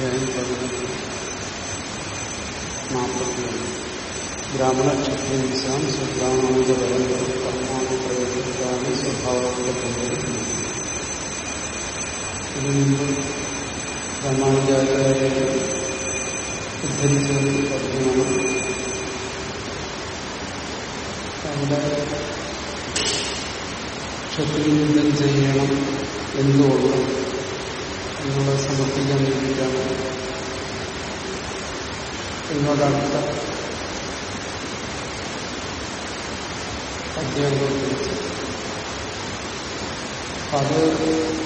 അധ്യായം പതിനെട്ട് നാൽപ്പത്തിയൊന്ന് ബ്രാഹ്മണ ക്ഷത്രിയംശാം സുബ്രാഹ്മണപരങ്ങൾ കർമാണി പ്രയോഗിക്കാനും സ്വഭാവത്തിന്റെ പ്രയോഗിക്കുന്നു ഇതിനു മുമ്പ് രാമാനുജാചാര്യ ഉദ്ധരിച്ചത് പറഞ്ഞാണ് അവിടെ ക്ഷത്രിയം ചെയ്യണം എന്തുകൊണ്ട് എന്നുള്ളത് സമർപ്പിക്കാൻ വേണ്ടിയിട്ടാണ് എന്നോടടുത്ത അധ്യാപകർ വിളിച്ചത് അത്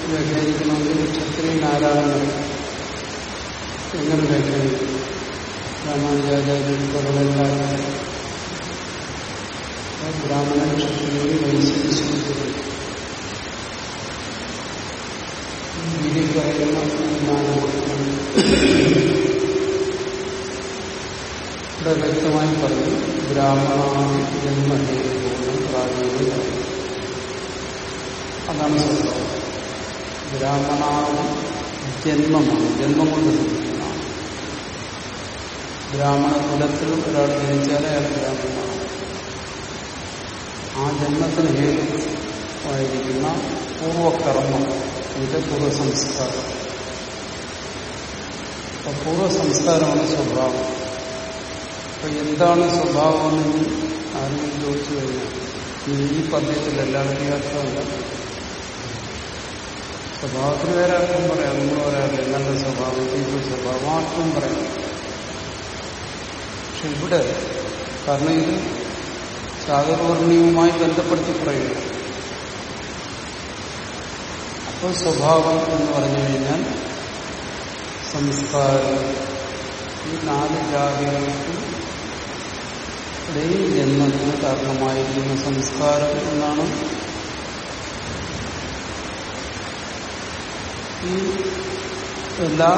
വ്യാഖ്യാനിക്കണമെങ്കിൽ ക്ഷത്രിയൻ ആരാധന എങ്ങനെ വ്യാഖ്യാനിക്കും? രാമാനുജാചാര്യൻ കുറവെല്ലാവരും ബ്രാഹ്മണ ക്ഷത്രിയൻ വൈശ്യ ഇതിൽ പറയുന്ന ഇവിടെ വ്യക്തമായി പറഞ്ഞു ബ്രാഹ്മണാണ് ജന്മഹേതുപൂർണം പ്രാചീന അതാണ് സംഭവം ബ്രാഹ്മണാണ് ജന്മമാണ് ജന്മം കൊണ്ട് സിദ്ധിക്കുന്നതാണ് ബ്രാഹ്മണ കുലത്തിൽ ഒരാൾ ജനിച്ചാലേ അയാൾ ബ്രാഹ്മണനാണ് ആ ജന്മത്തിന് ഹേതുവായിരിക്കുന്ന പൂർവകർമ്മം ഇത് പൂർവസംസ്കാരം അപ്പൊ പൂർവസംസ്കാരമാണ് സ്വഭാവം. അപ്പൊ എന്താണ് സ്വഭാവം എന്ന് ആരെങ്കിലും ചോദിച്ചു കഴിഞ്ഞാൽ ഈ പദ്യത്തിൽ എല്ലാവർക്കും അർത്ഥമല്ല സ്വഭാവത്തിന് വേറെ അർത്ഥം പറയാം. നമ്മൾ പറയാറില്ല നല്ല സ്വഭാവം തീവ്ര സ്വഭാവം അർത്ഥം പറയാം. പക്ഷെ ഇവിടെ കാരണം ഇത് ചാതുർവർണയവുമായി ബന്ധപ്പെടുത്തി പറയുന്നു. അപ്പോൾ സ്വഭാവം എന്ന് പറഞ്ഞു കഴിഞ്ഞാൽ സംസ്കാരം ഈ നാല് ജാതികൾക്ക് ഇടയിൽ ജന്മത്തിന് കാരണമായിരിക്കുന്ന സംസ്കാരം എന്നാണ്? ഈ എല്ലാ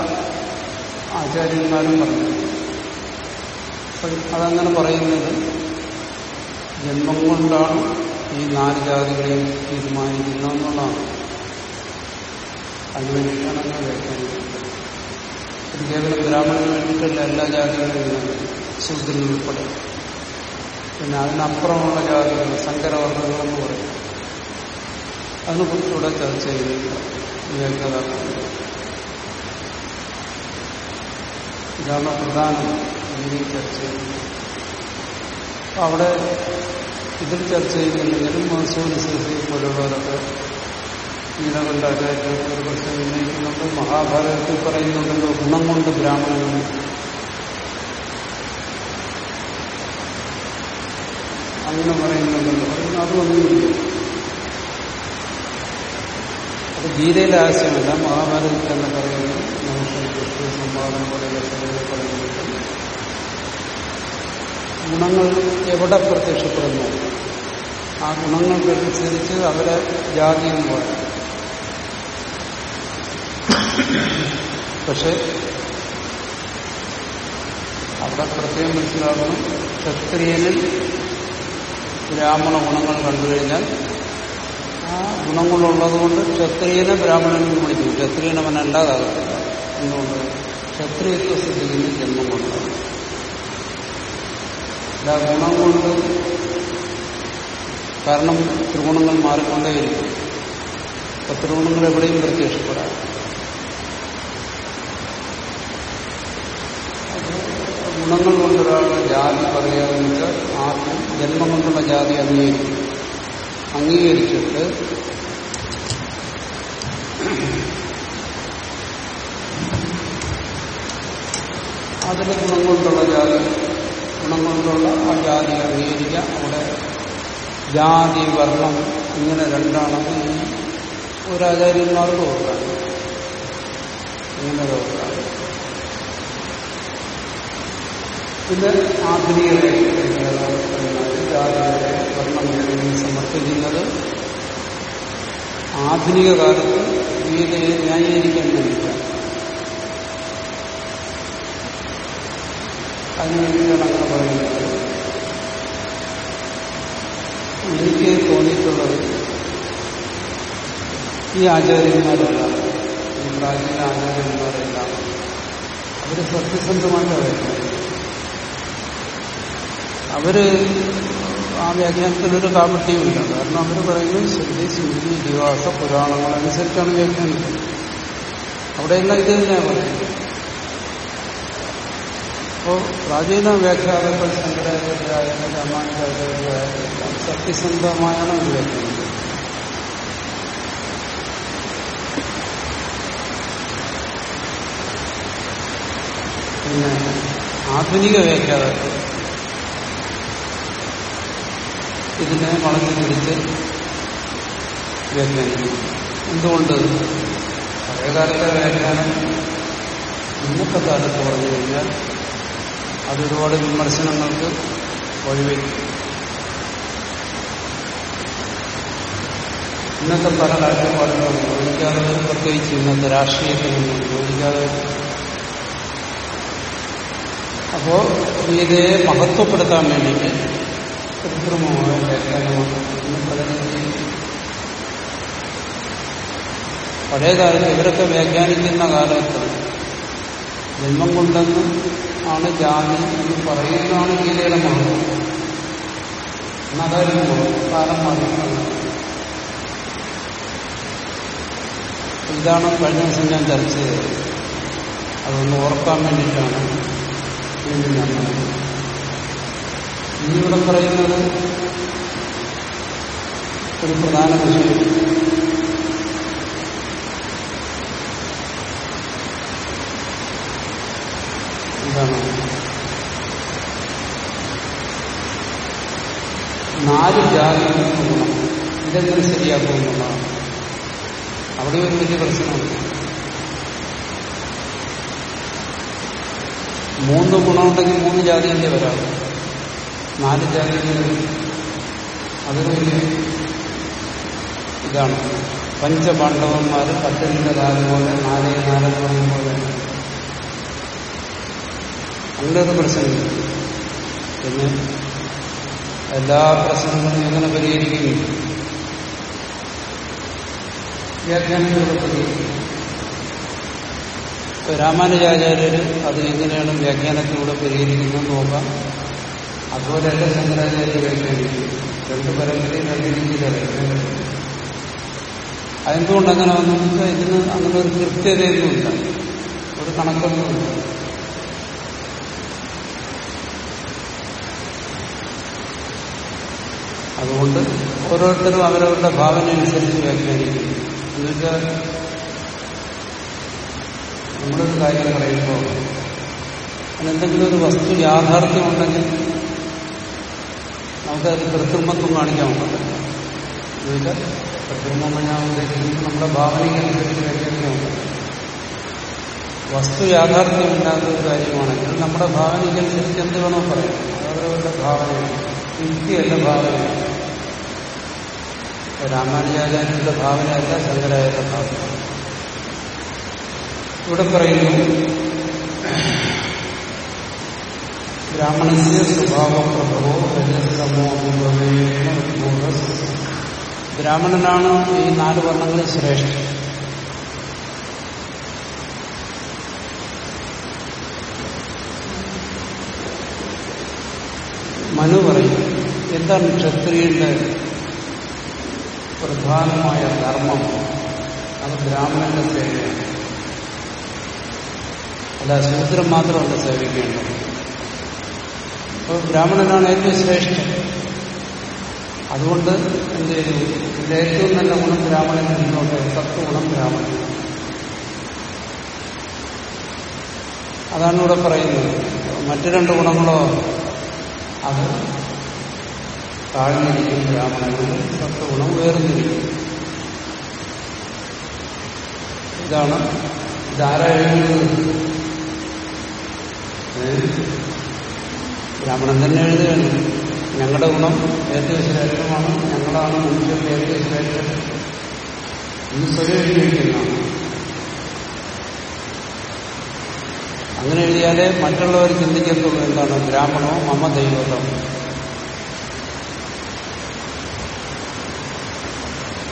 ആചാര്യന്മാരും പറഞ്ഞത് അതങ്ങനെ പറയുന്നത് ജന്മം കൊണ്ടാണ് ഈ നാല് ജാതികളെയും തീരുമാനിക്കുന്നതെന്നുള്ളതാണ് അങ്ങനെ വ്യാഖ്യാനിക്കുന്നത് ഇത് കേവലം ബ്രാഹ്മണന് വേണ്ടിയിട്ടല്ല എല്ലാ ജാതികളും ശൂദ്രൻ ഉൾപ്പെടെ പിന്നെ അതിനപ്പുറമുള്ള ജാതികൾ സങ്കരവർണങ്ങളെന്ന് പറയും അതിനെക്കുറിച്ചുകൂടെ ചർച്ച ചെയ്യുന്നില്ല വ്യാഖ്യാതാക്കളുണ്ട് ഇതാണ് പ്രധാനം. ഇതിൽ ചർച്ച ചെയ്യുന്നത് അവിടെ ഇതിൽ ചർച്ച ചെയ്യുന്നില്ലെങ്കിലും മഹസൂരി സി പോലുള്ളവരൊക്കെ നീലകണ്ഠാചാര്യ ഒരു പ്രശ്നം ഉന്നയിക്കുന്നുണ്ട്. മഹാഭാരതത്തിൽ പറയുന്നുണ്ടല്ലോ ഗുണം കൊണ്ട് ബ്രാഹ്മണനും അങ്ങനെ പറയുന്നുണ്ടല്ലോ. പറയുന്നു അതൊന്നുമില്ല അത് ഗീതയിലെ ആശയമല്ല മഹാഭാരതത്തിൽ തന്നെ പറയുന്നു. കൃഷ്ണ സംവാദം പോലെ പറയുന്നുണ്ട്. ഗുണങ്ങൾ എവിടെ പ്രത്യക്ഷപ്പെടുന്നു? ആ ഗുണങ്ങൾക്കനുസരിച്ച് അവരെ ജാതി എന്ന് പറയും പക്ഷെ അവിടെ പ്രത്യേകം മനസ്സിലാക്കണം. ക്ഷത്രിയനിൽ ബ്രാഹ്മണ ഗുണങ്ങൾ കണ്ടു കഴിഞ്ഞാൽ ആ ഗുണങ്ങളുള്ളതുകൊണ്ട് ക്ഷത്രിയനെ ബ്രാഹ്മണനും വിളിക്കും. ക്ഷത്രിയനെ അവൻ അല്ലാതാകത്തില്ല. എന്തുകൊണ്ട്? ക്ഷത്രിയത്വ സിദ്ധിക്കുന്ന ജന്മം കൊണ്ടാണ് ആ ഗുണം കൊണ്ട് കാരണം ത്രിഗുണങ്ങൾ മാറിക്കൊണ്ടേയിരിക്കും. അപ്പൊ ത്രിഗുണങ്ങൾ എവിടെയും പ്രത്യക്ഷപ്പെടാം ഗുണങ്ങൾ കൊണ്ടൊരാളുടെ ജാതി പറയാമെന്ന് വെച്ചാൽ ആദ്യം ജന്മം കൊണ്ടുള്ള ജാതി അംഗീകരിക്കും. അംഗീകരിച്ചിട്ട് അതിലെ ഗുണം കൊണ്ടുള്ള ജാതി ഗുണം കൊണ്ടുള്ള ആ ജാതി അംഗീകരിക്കാം അവിടെ ജാതി വർണം ഇങ്ങനെ രണ്ടാണെന്ന് ഒരാചാര്യന്മാർക്ക് ഓർക്കാം ഇങ്ങനെ ഓർക്കാം പിന്നെ ആധുനിക ജാതിയുടെ വർണം സമർപ്പിക്കുന്നത് ആധുനിക കാലത്ത് ഗീതയെ ന്യായീകരിക്കാൻ വേണ്ടിയിട്ടാണ് അതിനുവേണ്ടിയിട്ടാണ് അങ്ങനെ പറയുന്നത്. എനിക്ക് തോന്നിയിട്ടുള്ളത് ഈ ആചാര്യന്മാരെല്ലാം പ്രാചീന ആചാര്യന്മാരെല്ലാം അവർ സത്യസന്ധമായിട്ട് വ്യാഖ്യാനം അവർ ആ വ്യാഖ്യാനത്തിനൊരു കാപട്യവുമില്ല. കാരണം അവർ പറയുന്നത് ശ്രുതി സ്മൃതി ഇതിഹാസ പുരാണങ്ങൾ അനുസരിച്ചാണ് വ്യാഖ്യാനിക്കുന്നത് അവിടെയെല്ലാം ഇത് തന്നെയാണ് പറയുന്നത്. അപ്പോ പ്രാചീന വ്യാഖ്യാതാക്കൾ ശങ്കരാചാര്യായാലും രാമാനുചാര്യായാലും സത്യസന്ധമായാണ് അവർ വ്യാഖ്യാനിക്കുന്നത് പിന്നെ ആധുനിക വ്യാഖ്യാതാക്കൾ ഇതിനെ വളഞ്ഞു പിടിച്ച് വ്യാഖ്യാനിക്കുന്നു എന്തുകൊണ്ട്? പഴയകാലത്തെ വ്യാഖ്യാനം ഇന്നത്തെ കാലത്ത് പറഞ്ഞു കഴിഞ്ഞാൽ അതൊരുപാട് വിമർശനങ്ങൾക്ക് വഴിവെക്കും. ഇന്നത്തെ പല കാഴ്ചപ്പാടുകളും യോജിക്കാതെ പ്രത്യേകിച്ച് ഇന്നത്തെ രാഷ്ട്രീയത്തിനൊന്നും യോജിക്കാതെ അപ്പോ ഗീതയെ മഹത്വപ്പെടുത്താൻ വേണ്ടിയിട്ട് കൃത്രിമമായ ഇന്ന് പലരും ചെയ്യുന്നത്. പഴയ കാലത്ത് ഇവരൊക്കെ വ്യാഖ്യാനിക്കുന്ന കാലത്ത് ജന്മം കൊണ്ടെന്ന് ആണ് ജാതി എന്ന് പറയുന്നതാണ് ഗീതയുടെ മഹത്വം. എന്നതായിരുന്നു കാലം മാറി ഇതാണ് കഴിഞ്ഞ ദിവസം ഞാൻ ചർച്ച ചെയ്തത്. അതൊന്ന് ഓർക്കാൻ വേണ്ടിയിട്ടാണ് വീണ്ടും ഞാൻ പറഞ്ഞത് ഇനി ഇവിടെ പറയുന്നത് ഒരു പ്രധാന വിഷയം. എന്താണ് നാല് ജാതി ഇതെങ്ങനെ ശരിയാക്കുമെന്നുള്ളതാണ് അവിടെ ഒരു വലിയ പ്രശ്നമുണ്ട്. മൂന്ന് ഗുണമുണ്ടെങ്കിൽ മൂന്ന് ജാതിയല്ലേ വരാം നാല് ജാതികൾ അതൊരു ഇതാണ്. പഞ്ചപാണ്ഡവന്മാർ പത്തിന്റെ കാലം പോലെ നാലേ നാല് പറയുമ്പോൾ പോലെ. അങ്ങനെ ഒരു പ്രശ്നമില്ല. പിന്നെ എല്ലാ പ്രശ്നങ്ങളും എങ്ങനെ പരിഹരിക്കും വ്യാഖ്യാനങ്ങളുടെ പരിഹരിക്കും ഇപ്പൊ രാമാനുജാചാര്യര് അത് എങ്ങനെയാണ് വ്യാഖ്യാനത്തിലൂടെ പരിഹരിക്കുന്നത് നോക്കാം. അതുപോലെയല്ല ശങ്കരാചാര്യ വ്യാഖ്യാനിക്കും രണ്ട് പരമ്പരയും രണ്ട് രീതിയിലാണ് അതെന്തുകൊണ്ട് അങ്ങനെ വന്നു വെച്ചാൽ ഇതിന് അങ്ങനെ ഒരു കൃത്യതയൊന്നുമില്ല ഒരു കണക്കൊന്നുമില്ല അതുകൊണ്ട് ഓരോരുത്തരും അവരവരുടെ ഭാവന അനുസരിച്ച് വ്യാഖ്യാനിക്കും. എന്നുവെച്ചാൽ നമ്മളൊരു കാര്യം പറയുമ്പോൾ അതിനെന്തെങ്കിലും ഒരു വസ്തു യാഥാർത്ഥ്യമുണ്ടെങ്കിൽ നമുക്കത് കൃത്രിമത്വം കാണിക്കാൻ എന്നുവെച്ചാൽ കൃത്രിമം ഞാൻ ഉദ്ദേശിക്കുന്നത് നമ്മുടെ ഭാവനയ്ക്കനുസരിച്ച് വ്യാഖ്യാനിക്കാൻ പറ്റില്ല. വസ്തു യാഥാർത്ഥ്യമില്ലാത്ത ഒരു കാര്യമാണെങ്കിൽ നമ്മുടെ ഭാവനയ്ക്കനുസരിച്ച് എന്ത് വേണോ പറയാം. അതവരവരുടെ ഭാവനയാണ്. യുക്തിയല്ല ഭാവനയാണ് രാമാനുജാചാര്യന്റെ ഭാവനയല്ല ശങ്കരാചാര്യ ഭാവന. ഇവിടെ പറയുന്നു ബ്രാഹ്മണസ്യ സ്വഭാവപ്രഭവോ രജസ്തമോ ബ്രാഹ്മണനാണ് ഈ നാല് വർണങ്ങളിൽ ശ്രേഷ്ഠ മനു പറയും എന്താണ് ക്ഷത്രിയന്റെ പ്രധാനമായ ധർമ്മം? അത് ബ്രാഹ്മണന്റെ സേവയാണ്. അല്ല ശൂദ്രം മാത്രമല്ല സേവിക്കേണ്ടത്. അപ്പോൾ ബ്രാഹ്മണനാണ് ഏറ്റവും ശ്രേഷ്ഠം അതുകൊണ്ട് എന്ത് ചെയ്തു? ഇതിന്റെ ഏറ്റവും നല്ല ഗുണം ബ്രാഹ്മണന് സത്വ സത്വഗുണം ബ്രാഹ്മണൻ അതാണ് ഇവിടെ പറയുന്നത്. മറ്റു രണ്ട് ഗുണങ്ങളോ? അത് താഴ്ന്നിരിക്കും ബ്രാഹ്മണങ്ങളിൽ സത്വഗുണം ഉയർന്നിരിക്കും. ഇതാണ് ഇതാരാ എഴുതുന്നത്? ബ്രാഹ്മണൻ തന്നെ എഴുതുകയാണ് ഞങ്ങളുടെ ഗുണം ഏറ്റവും ശരീരമാണ് ഞങ്ങളാണ് മനുഷ്യരുടെ ഏറ്റവും ശരീരം ഇന്ന് സ്വയം എഴുതിയിരിക്കുന്നതാണ് അങ്ങനെ എഴുതിയാലേ മറ്റുള്ളവർ ചിന്തിക്കത്തുള്ളൂ എന്താണ്? ബ്രാഹ്മണോ മമ ദൈവതം?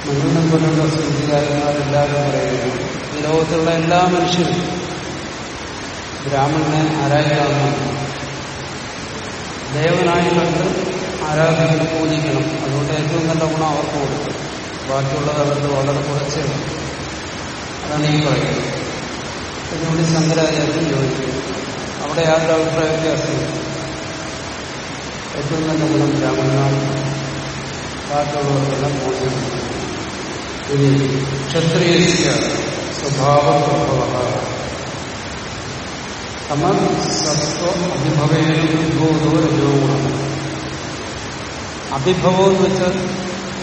മനുവിനെ പോലുള്ള സ്ഥിതികാരന്മാരെല്ലാവരും പറയുകയാണ് ഈ ലോകത്തുള്ള എല്ലാ മനുഷ്യരും ബ്രാഹ്മണനെ ആരായി കാണണം ദേവനായി കണ്ട് ആരാധിക്കണം പൂജിക്കണം. അതുകൊണ്ട് ഏറ്റവും നല്ല ഗുണം അവർക്ക് കൊടുക്കും. ബാക്കിയുള്ളത് അവർക്ക് വളരെ കുറച്ച്. അതാണ് ഈ പറയുന്നത്. ഇതിനുവേണ്ടി ശങ്കരാചാര്യം ചോദിക്കുന്നു. അവിടെ യാതൊരു അഭിപ്രായ വ്യത്യാസമില്ല. ഏറ്റവും നല്ല ഗുണം ബ്രാഹ്മണനാണ് ബാക്കിയുള്ളവർക്കെല്ലാം പൂജനം ഇനി ക്ഷത്രിയ സ്വഭാവപ്രഭവ സമ സത്വ അഭിഭവേന ഉദ്ബോധോ രജോ ഗുണം. അഭിഭവം എന്ന് വെച്ചാൽ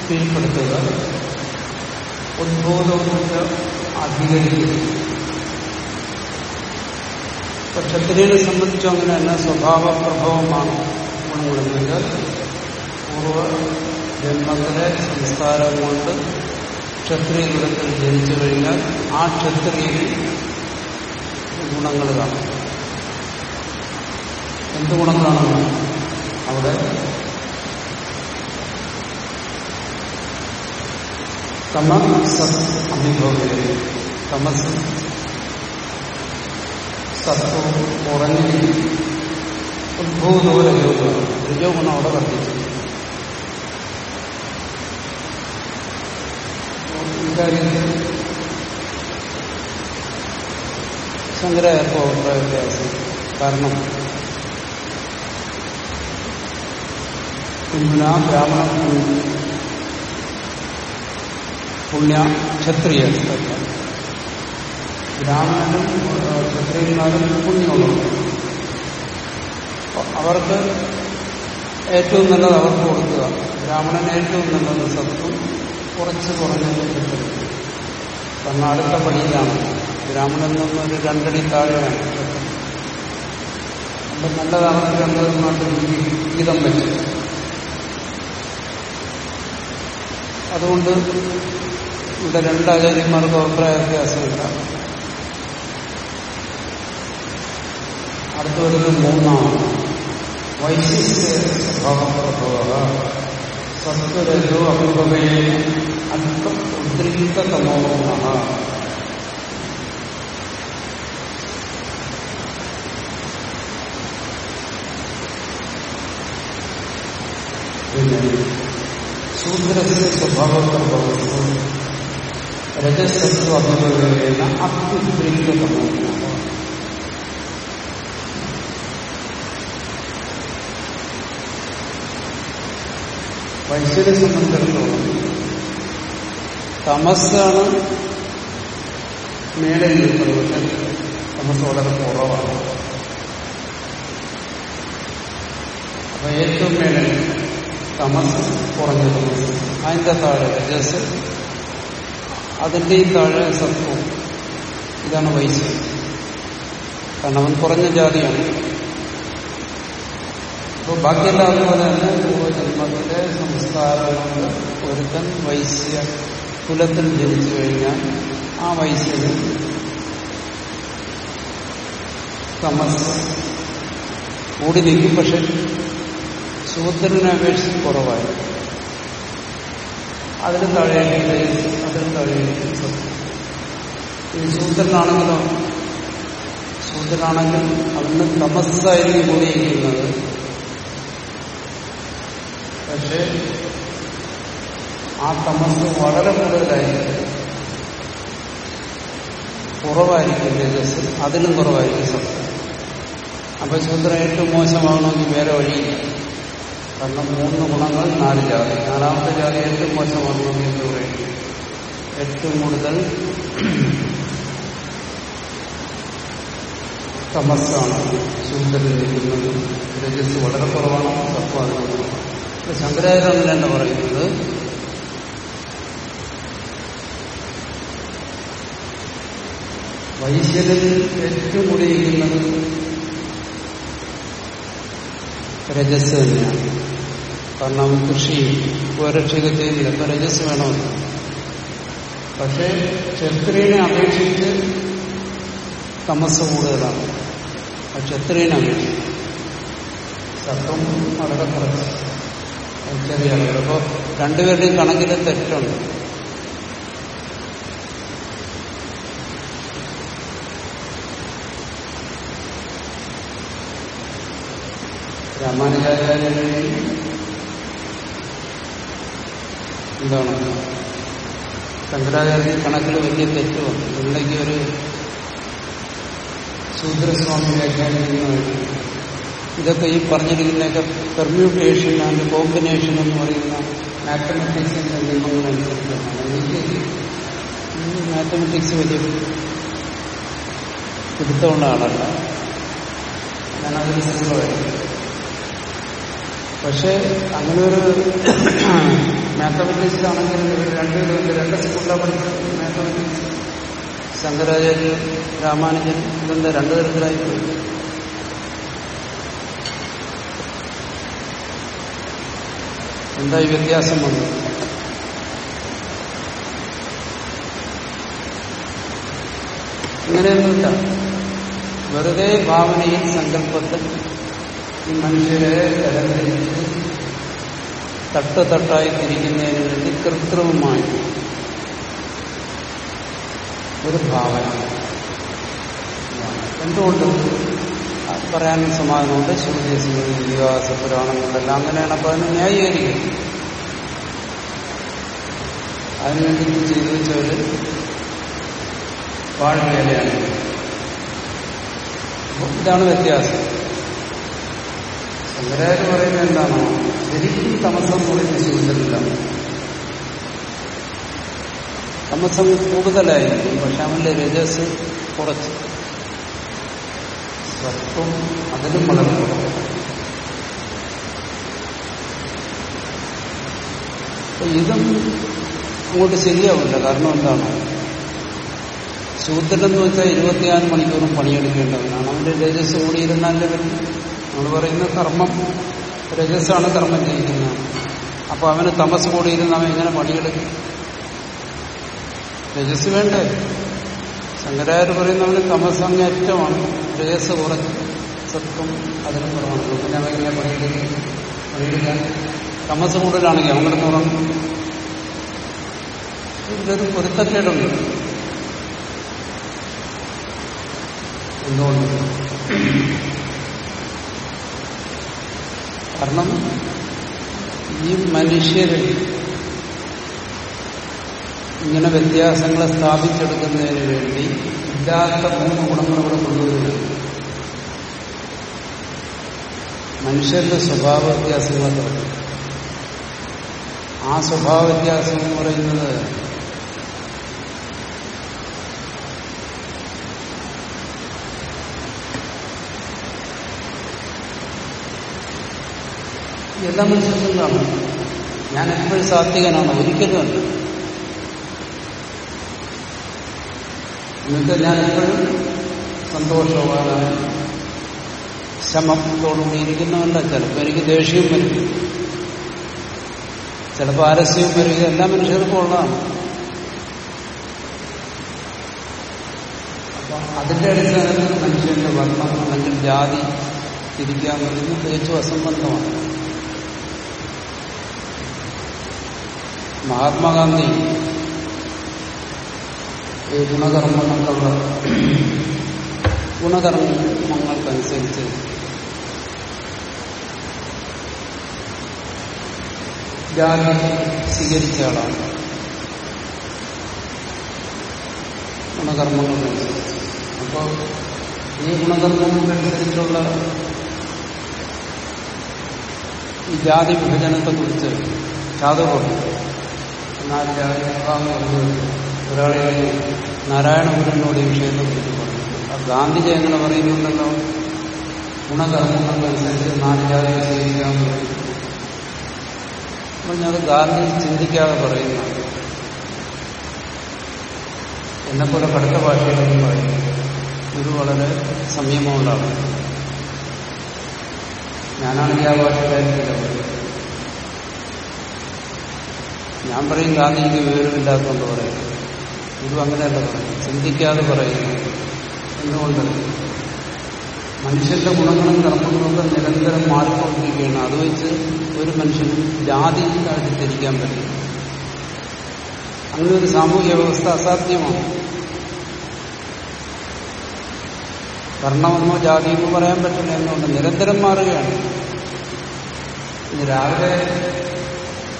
കീഴ്പ്പെടുത്തുക ഉദ്ബോധം എന്ന് വെച്ചാൽ അധികരിക്കുക. ക്ഷത്രിയനെ സംബന്ധിച്ചു അങ്ങനെ തന്നെ സ്വഭാവപ്രഭവമാണ് പ്രഭവമാണ് വെച്ചാൽ പൂർവ ജന്മത്തിലെ സംസ്കാരം കൊണ്ട് ക്ഷത്രിയ കുലത്തിൽ ജനിച്ചു കഴിഞ്ഞാൽ ആ ക്ഷത്രിയ ഗുണങ്ങൾ കാണും. എന്ത് ഗുണങ്ങളാണ് അവിടെ തമസ് അഭിഭവം തമസ് സത്വം കുറഞ്ഞിരിക്കും ഉദ്ഭൂതോ രജോ ഗുണം അവിടെ വർദ്ധിച്ചു ഇക്കാര്യത്തിൽ അഭിപ്രായ വ്യത്യാസം. കാരണം പുണ്യ ബ്രാഹ്മണ പുണ്യ ക്ഷത്രിയ ബ്രാഹ്മണനും ക്ഷത്രിയന്മാരും പുണ്യമുള്ളവർ. അവർക്ക് ഏറ്റവും നല്ലത് അവർക്ക് കൊടുക്കുക. ബ്രാഹ്മണൻ ഏറ്റവും നല്ലത് സത്വം കുറച്ച് കുറഞ്ഞത് കിട്ടും കാരണം അടുത്ത പണിയിലാണ് ബ്രാഹ്മണൻ നിന്നൊരു രണ്ടടി താഴെയാണ് അപ്പം നല്ലതാണെന്ന് രണ്ടത് മാത്രം ഗീതം വെച്ചു അതുകൊണ്ട് ഇവിടെ രണ്ടാചാര്യന്മാർക്ക് അഭിപ്രായ വ്യത്യാസമില്ല. അടുത്ത വരുന്നത് മൂന്നാണ്. വൈശിഷ്ട്യ സ്വഭാവപ്രഭവ. സത്വരജോ അഭിഭവേ അല്പ ഉദ്രിക്തതമോ ഗുണ പിന്നെ സ്വഭാവം സ്വഭാവപ്രഭവ രജസത്വ അഭിഭവേന അത്യുദ്രിക്തതമോ വൈശ്വര്യ വൈശ്വരെ സംബന്ധിച്ചിടത്തോളം തമസ്സാണ് മേലെ നിൽക്കുന്നത് തമസ് വളരെ കുറവാണ്. അപ്പൊ ഏറ്റവും മേളിൽ തമസ് കുറഞ്ഞ തമസ് അതിന്റെ താഴെ രജസ് അതിന്റെയും താഴെ സത്വം ഇതാണ് വൈശ്യം കാരണം അവൻ കുറഞ്ഞ ജാതിയാണ്. അപ്പോൾ ബാക്കിയെല്ലാം അതുപോലെ തന്നെ പൂർവജന്മത്തിലെ സംസ്കാരങ്ങൾ ഒരുത്തൻ വൈശ്യ കുലത്തിൽ ജനിച്ചു കഴിഞ്ഞാൽ ആ വൈശ്യന് തമസ് കൂടി നിൽക്കും. പക്ഷെ ശൂദ്രനെ അപേക്ഷിച്ച് കുറവായി. അതിന് താഴെ അതിന് താഴെ ഈ ശൂദ്രനാണെങ്കിലോ ശൂദ്രനാണെങ്കിൽ അവന് തമസ്സായിരിക്കും കൂടിയിരിക്കുന്നത്. പക്ഷെ ആ തമസ് വളരെ കൂടുതലായിരിക്കും. കുറവായിരിക്കും തേജസ്. അതിലും കുറവായിരിക്കും സത്യം. അപ്പൊ ശൂദ്രൻ ഏറ്റവും മോശമാകണമെങ്കിൽ വേറെ വഴിയില്ല. കാരണം മൂന്ന് ഗുണങ്ങൾ നാല് ജാതി. നാലാമത്തെ ജാതി ഏറ്റവും മോശമാണ് എന്ന് പറയുന്നത് ഏറ്റവും കൂടുതൽ തമസ്സാണ് ശൂദ്രനിൽ നിൽക്കുന്നത് രജസ് വളരെ കുറവാണ്. സത്വം അതിനുള്ള ശങ്കരാചാര്യ തന്നെ പറയുന്നത്. വൈശ്യരിൽ ഏറ്റവും കൂടിയിരിക്കുന്നത് രജസ് തന്നെയാണ്. കാരണം അവൻ കൃഷി ഉപരക്ഷയൊക്കെ ചെയ്യുന്നില്ല അപ്പൊ രജസ് വേണമെന്ന് പക്ഷേ ക്ഷത്രിയനെ അപേക്ഷിച്ച് തമസ് കൂടുതലാണ്. ആ ക്ഷത്രിയനെ അപേക്ഷിച്ച് സത്വം വളരെ കുറച്ച് ചെറിയ ആളുകൾ രണ്ടുപേരുടെയും കണക്കിൽ തെറ്റുണ്ട്. രാമാനുജാചാര്യന് എന്താണ് ശങ്കരാചാര്യ കണക്കിൽ വലിയ തെറ്റ്? വന്നു ഇതിലേക്ക് ഒരു ശൂദ്രസ്വാമി വ്യാഖ്യാനിക്കുന്ന ഇതൊക്കെ ഈ പറഞ്ഞിരിക്കുന്നതിന്റെ പെർമ്യൂട്ടേഷൻ ആൻഡ് കോമ്പിനേഷൻ എന്ന് പറയുന്ന മാത്തമെറ്റിക്സിന്റെ നിയമങ്ങളനുസരിച്ചാണ് എനിക്ക് ഈ മാത്തമെറ്റിക്സ് വലിയ പിടുത്തമുള്ള ആളല്ല ഞാനതൊരു സിംഗമായിരുന്നു പക്ഷെ അങ്ങനെ ഒരു മാത്തമെറ്റിക്സ് ആണെങ്കിൽ രണ്ട് രണ്ട് സ്കൂളിലാണ് പഠിക്കുന്നത്. മാത്തമെറ്റിക്സ് ശങ്കരാചാര്യ രാമാനുജൻ ഇതെന്താ രണ്ടു തരത്തിലായി പോയി? എന്താ ഈ വ്യത്യാസം വന്നത്? ഇങ്ങനെയൊന്നുമില്ല വെറുതെ ഭാവനയിൽ സങ്കല്പത്തിൽ ഈ മനുഷ്യരെ തരംതിരിച്ച് തട്ട് തട്ടായി തിരിക്കുന്നതിന് വേണ്ടി കൃത്രിമമായി ഒരു ഭാവന. എന്തുകൊണ്ട്? പറയാനും സമാധാനമുണ്ട്. ശിവദേശങ്ങൾ ഇതിഹാസ പുരാണങ്ങളിലെല്ലാം അങ്ങനെയാണ്. അപ്പൊ അതിനെ ന്യായീകരിക്കും അതിനുവേണ്ടി ചെയ്തു വെച്ചവര് വാഴവേലയാണ് ഇതാണ് വ്യത്യാസം. ശങ്കരാചാര്യ പറയുന്നത് എന്താണോ? ശരിക്കും തമസം പോലെ ശൂദ്രമില്ല തമസം കൂടുതലായിരിക്കും. പക്ഷെ അവന്റെ രജസ് കുറച്ച്. സ്വത്വം അതിലും വളരെ കുറവ് ഇതും അങ്ങോട്ട് ശരിയാവില്ല. കാരണം എന്താണ്? ശൂദ്രനെന്ന് വെച്ചാൽ ഇരുപത്തിയാറ് മണിക്കൂറും പണിയെടുക്കേണ്ടവനാണ്. അവന്റെ രജസ് കൂടിയിരുന്നാലേ പറ്റും. നമ്മൾ പറയുന്ന കർമ്മം രജസ്സാണ് കർമ്മം ചെയ്യിക്കുന്നത്. അപ്പൊ അവന് തമസ് കൂടിയിരുന്ന അവൻ എങ്ങനെ പണിയെടുക്കും. രജസ് വേണ്ടേ? ശങ്കരാചാര്യ പറയുന്ന അവന് തമസ് അങ്ങേറ്റമാണ് രജസ് കുറച്ച്. സത്വം അതിനും കുറവാണ്. പിന്നെ അവൻ എങ്ങനെ പണിയെടുക്കും. പണിയെടുക്കാൻ തമസ് കൂടുതലാണെങ്കിൽ അവൻ പുറം ഇതൊരു പൊരുത്തക്കേടുണ്ട്. എന്തുകൊണ്ട്? കാരണം ഈ മനുഷ്യര് ഇങ്ങനെ വ്യത്യാസങ്ങളെ സ്ഥാപിച്ചെടുക്കുന്നതിന് വേണ്ടി ഇല്ലാത്ത മൂന്ന് ഗുണങ്ങൾ ഇവിടെ കൊണ്ടുവരുന്നത് മനുഷ്യരുടെ സ്വഭാവ വ്യത്യാസങ്ങളൊക്കെ വരും ആ സ്വഭാവ വ്യത്യാസം എന്ന് പറയുന്നത് എല്ലാ മനുഷ്യർക്കും കാണും. ഞാൻ എപ്പോഴും സാത്വികനാണ് ഒരിക്കലും അല്ല. എന്നിട്ട് ഞാൻ എപ്പോഴും സന്തോഷവാനാണ്. ശമത്തോടുകൂടി ഇരിക്കുന്നവല്ല ചിലപ്പോൾ എനിക്ക് ദേഷ്യവും വരും. ചിലപ്പോൾ ആരസ്യവും വരും. എല്ലാ മനുഷ്യർക്കും ഉള്ളതാണ്. അതിന്റെ അടിസ്ഥാനത്തിൽ മനുഷ്യന്റെ വർണം അല്ലെങ്കിൽ ജാതി തിരിക്കാൻ എന്നുള്ളത് തികച്ചും അസംബന്ധമാണ് മഹാത്മാഗാന്ധി ഈ ഗുണകർമ്മങ്ങൾക്കുള്ള ഗുണകർമ്മങ്ങൾക്കനുസരിച്ച് ജാതി സ്വീകരിച്ച ആളാണ്. ഗുണകർമ്മങ്ങൾക്കനുസരിച്ച് അപ്പോൾ ഈ ഗുണകർമ്മങ്ങൾക്കനുസരിച്ചുള്ള ഈ ജാതി വിഭജനത്തെക്കുറിച്ച് ചാതുർവം നാല് ഒരാളെ നാരായണ ഗുരുവിനോട് ഈ വിഷയത്തെക്കുറിച്ച് പറഞ്ഞു ആ ഗാന്ധി എങ്ങനെ പറയുന്നുണ്ടല്ലോ ഗുണകർമ്മങ്ങൾക്കനുസരിച്ച് നാല് ജാതി പറഞ്ഞു പറഞ്ഞത് ഗാന്ധി ചിന്തിക്കാതെ പറയുന്ന എന്നെപ്പോലെ കടുത്ത ഭാഷയിലൊന്നും പറയും ഇത് വളരെ സംയമമുള്ളതാണ് ഞാനാണെങ്കിൽ ആ ഭാഷയിലായിരിക്കില്ല ഞാൻ പറയും ഗാന്ധിജിക്ക് വിവരമില്ലാത്തതുകൊണ്ട് പറയും. ഇതും അങ്ങനെയല്ല പറയും ചിന്തിക്കാതെ പറയും. എന്തുകൊണ്ട്? മനുഷ്യന്റെ ഗുണങ്ങളും കർമ്മങ്ങളൊക്കെ നിരന്തരം മാറിക്കൊണ്ടിരിക്കുകയാണ്. അത് വെച്ച് ഒരു മനുഷ്യന് ജാതി തിരിക്കാൻ പറ്റും അങ്ങനെ ഒരു സാമൂഹ്യ വ്യവസ്ഥ അസാധ്യമാണ്. വർണമെന്നോ ജാതിയെന്നോ പറയാൻ പറ്റില്ല എന്നുകൊണ്ട് നിരന്തരം മാറുകയാണ്. രാവിലെ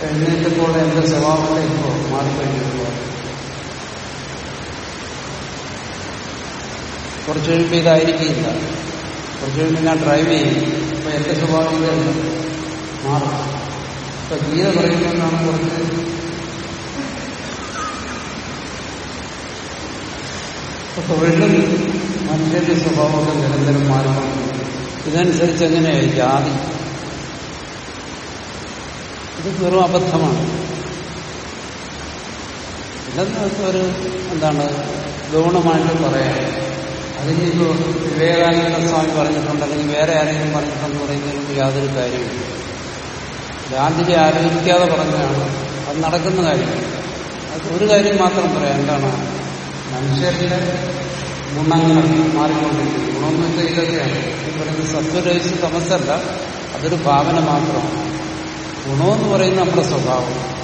എഴുന്നേറ്റപ്പോൾ എന്റെ സ്വഭാവത്തെ ഇപ്പോൾ മാറിക്കഴിഞ്ഞിട്ടുള്ള കുറച്ച് കഴിയുമ്പോൾ ഇതായിരിക്കില്ല. കുറച്ച് കഴിയുമ്പോൾ ഞാൻ ഡ്രൈവ് ചെയ്യും. അപ്പൊ എന്റെ സ്വഭാവം ഇതല്ല മാറും. ഇപ്പൊ ഗീത പറയുന്നതാണ് കുറച്ച് തൊഴിലും മനുഷ്യന്റെ സ്വഭാവമൊക്കെ നിരന്തരം മാറുന്നു ഇതനുസരിച്ച് എങ്ങനെയാണ് ജാതി? ഇത് വെറും അബദ്ധമാണ്. ഇതെന്നൊക്കെ ഒരു എന്താണ് ഗൗണമായിട്ട് പറയാം. അതിനിപ്പോ വിവേകാനന്ദ സ്വാമി പറഞ്ഞിട്ടുണ്ട് അല്ലെങ്കിൽ വേറെ ആരെങ്കിലും പറഞ്ഞിട്ടുണ്ടെന്ന് പറയുന്നതിന് യാതൊരു കാര്യമില്ല ഗാന്ധിജി ആലോചിക്കാതെ പറഞ്ഞതാണ് അത് നടക്കുന്ന കാര്യമാണ് അത് ഒരു കാര്യം മാത്രം പറയാം എന്താണ് മനുഷ്യരുടെ ഗുണങ്ങൾ മാറിക്കൊണ്ടിരിക്കുന്നു. ഗുണമെന്ന് വെച്ചാൽ ഇതൊക്കെയാണ്. ഈ പറയുന്നത് സത്വരഹിച്ച് തമസല്ല അതൊരു ഭാവന മാത്രമാണ്. ഗുണമെന്ന് പറയുന്ന നമ്മുടെ സ്വഭാവം.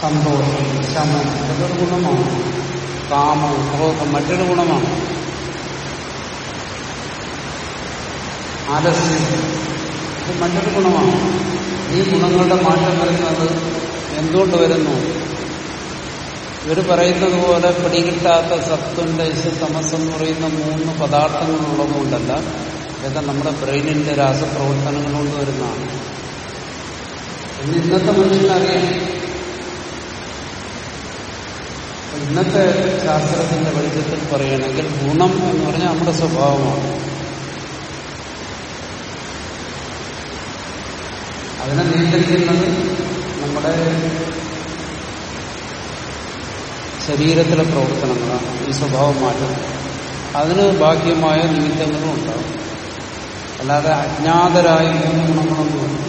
സന്തോഷം ശമം അതൊരു ഗുണമാണ്. കാമം ക്രോധം മറ്റൊരു ഗുണമാണ്. ആലസ്യം ഇത് മറ്റൊരു ഗുണമാണ്. ഈ ഗുണങ്ങളുടെ മാറ്റം വരുന്നത് എന്തുകൊണ്ട് വരുന്നു? ഇവർ പറയുന്നത് പോലെ പിടികിട്ടാത്ത സത്വം ദൈസ് തമസം എന്ന് പറയുന്ന മൂന്ന് പദാർത്ഥങ്ങളുള്ളതുകൊണ്ടല്ല. ഇതൊക്കെ നമ്മുടെ ബ്രെയിനിന്റെ രാസപ്രവർത്തനങ്ങൾ കൊണ്ട് വരുന്നതാണ്. ഇന്ന് ഇന്നത്തെ മനുഷ്യനറിയാം ഇന്നത്തെ ശാസ്ത്രത്തിന്റെ വെളിച്ചത്തിൽ പറയുകയാണെങ്കിൽ ഗുണം എന്ന് പറഞ്ഞാൽ നമ്മുടെ സ്വഭാവമാണ്. അതിനെ നിയന്ത്രിക്കുന്നത് നമ്മുടെ ശരീരത്തിലെ പ്രവർത്തനങ്ങളാണ്. ഈ സ്വഭാവം മാറ്റം. അതിന് ബാഹ്യമായ നിമിത്തങ്ങളും ഉണ്ടാവും അല്ലാതെ അജ്ഞാതരായ നമ്മളൊന്നും ഗുണങ്ങളൊന്നുമില്ല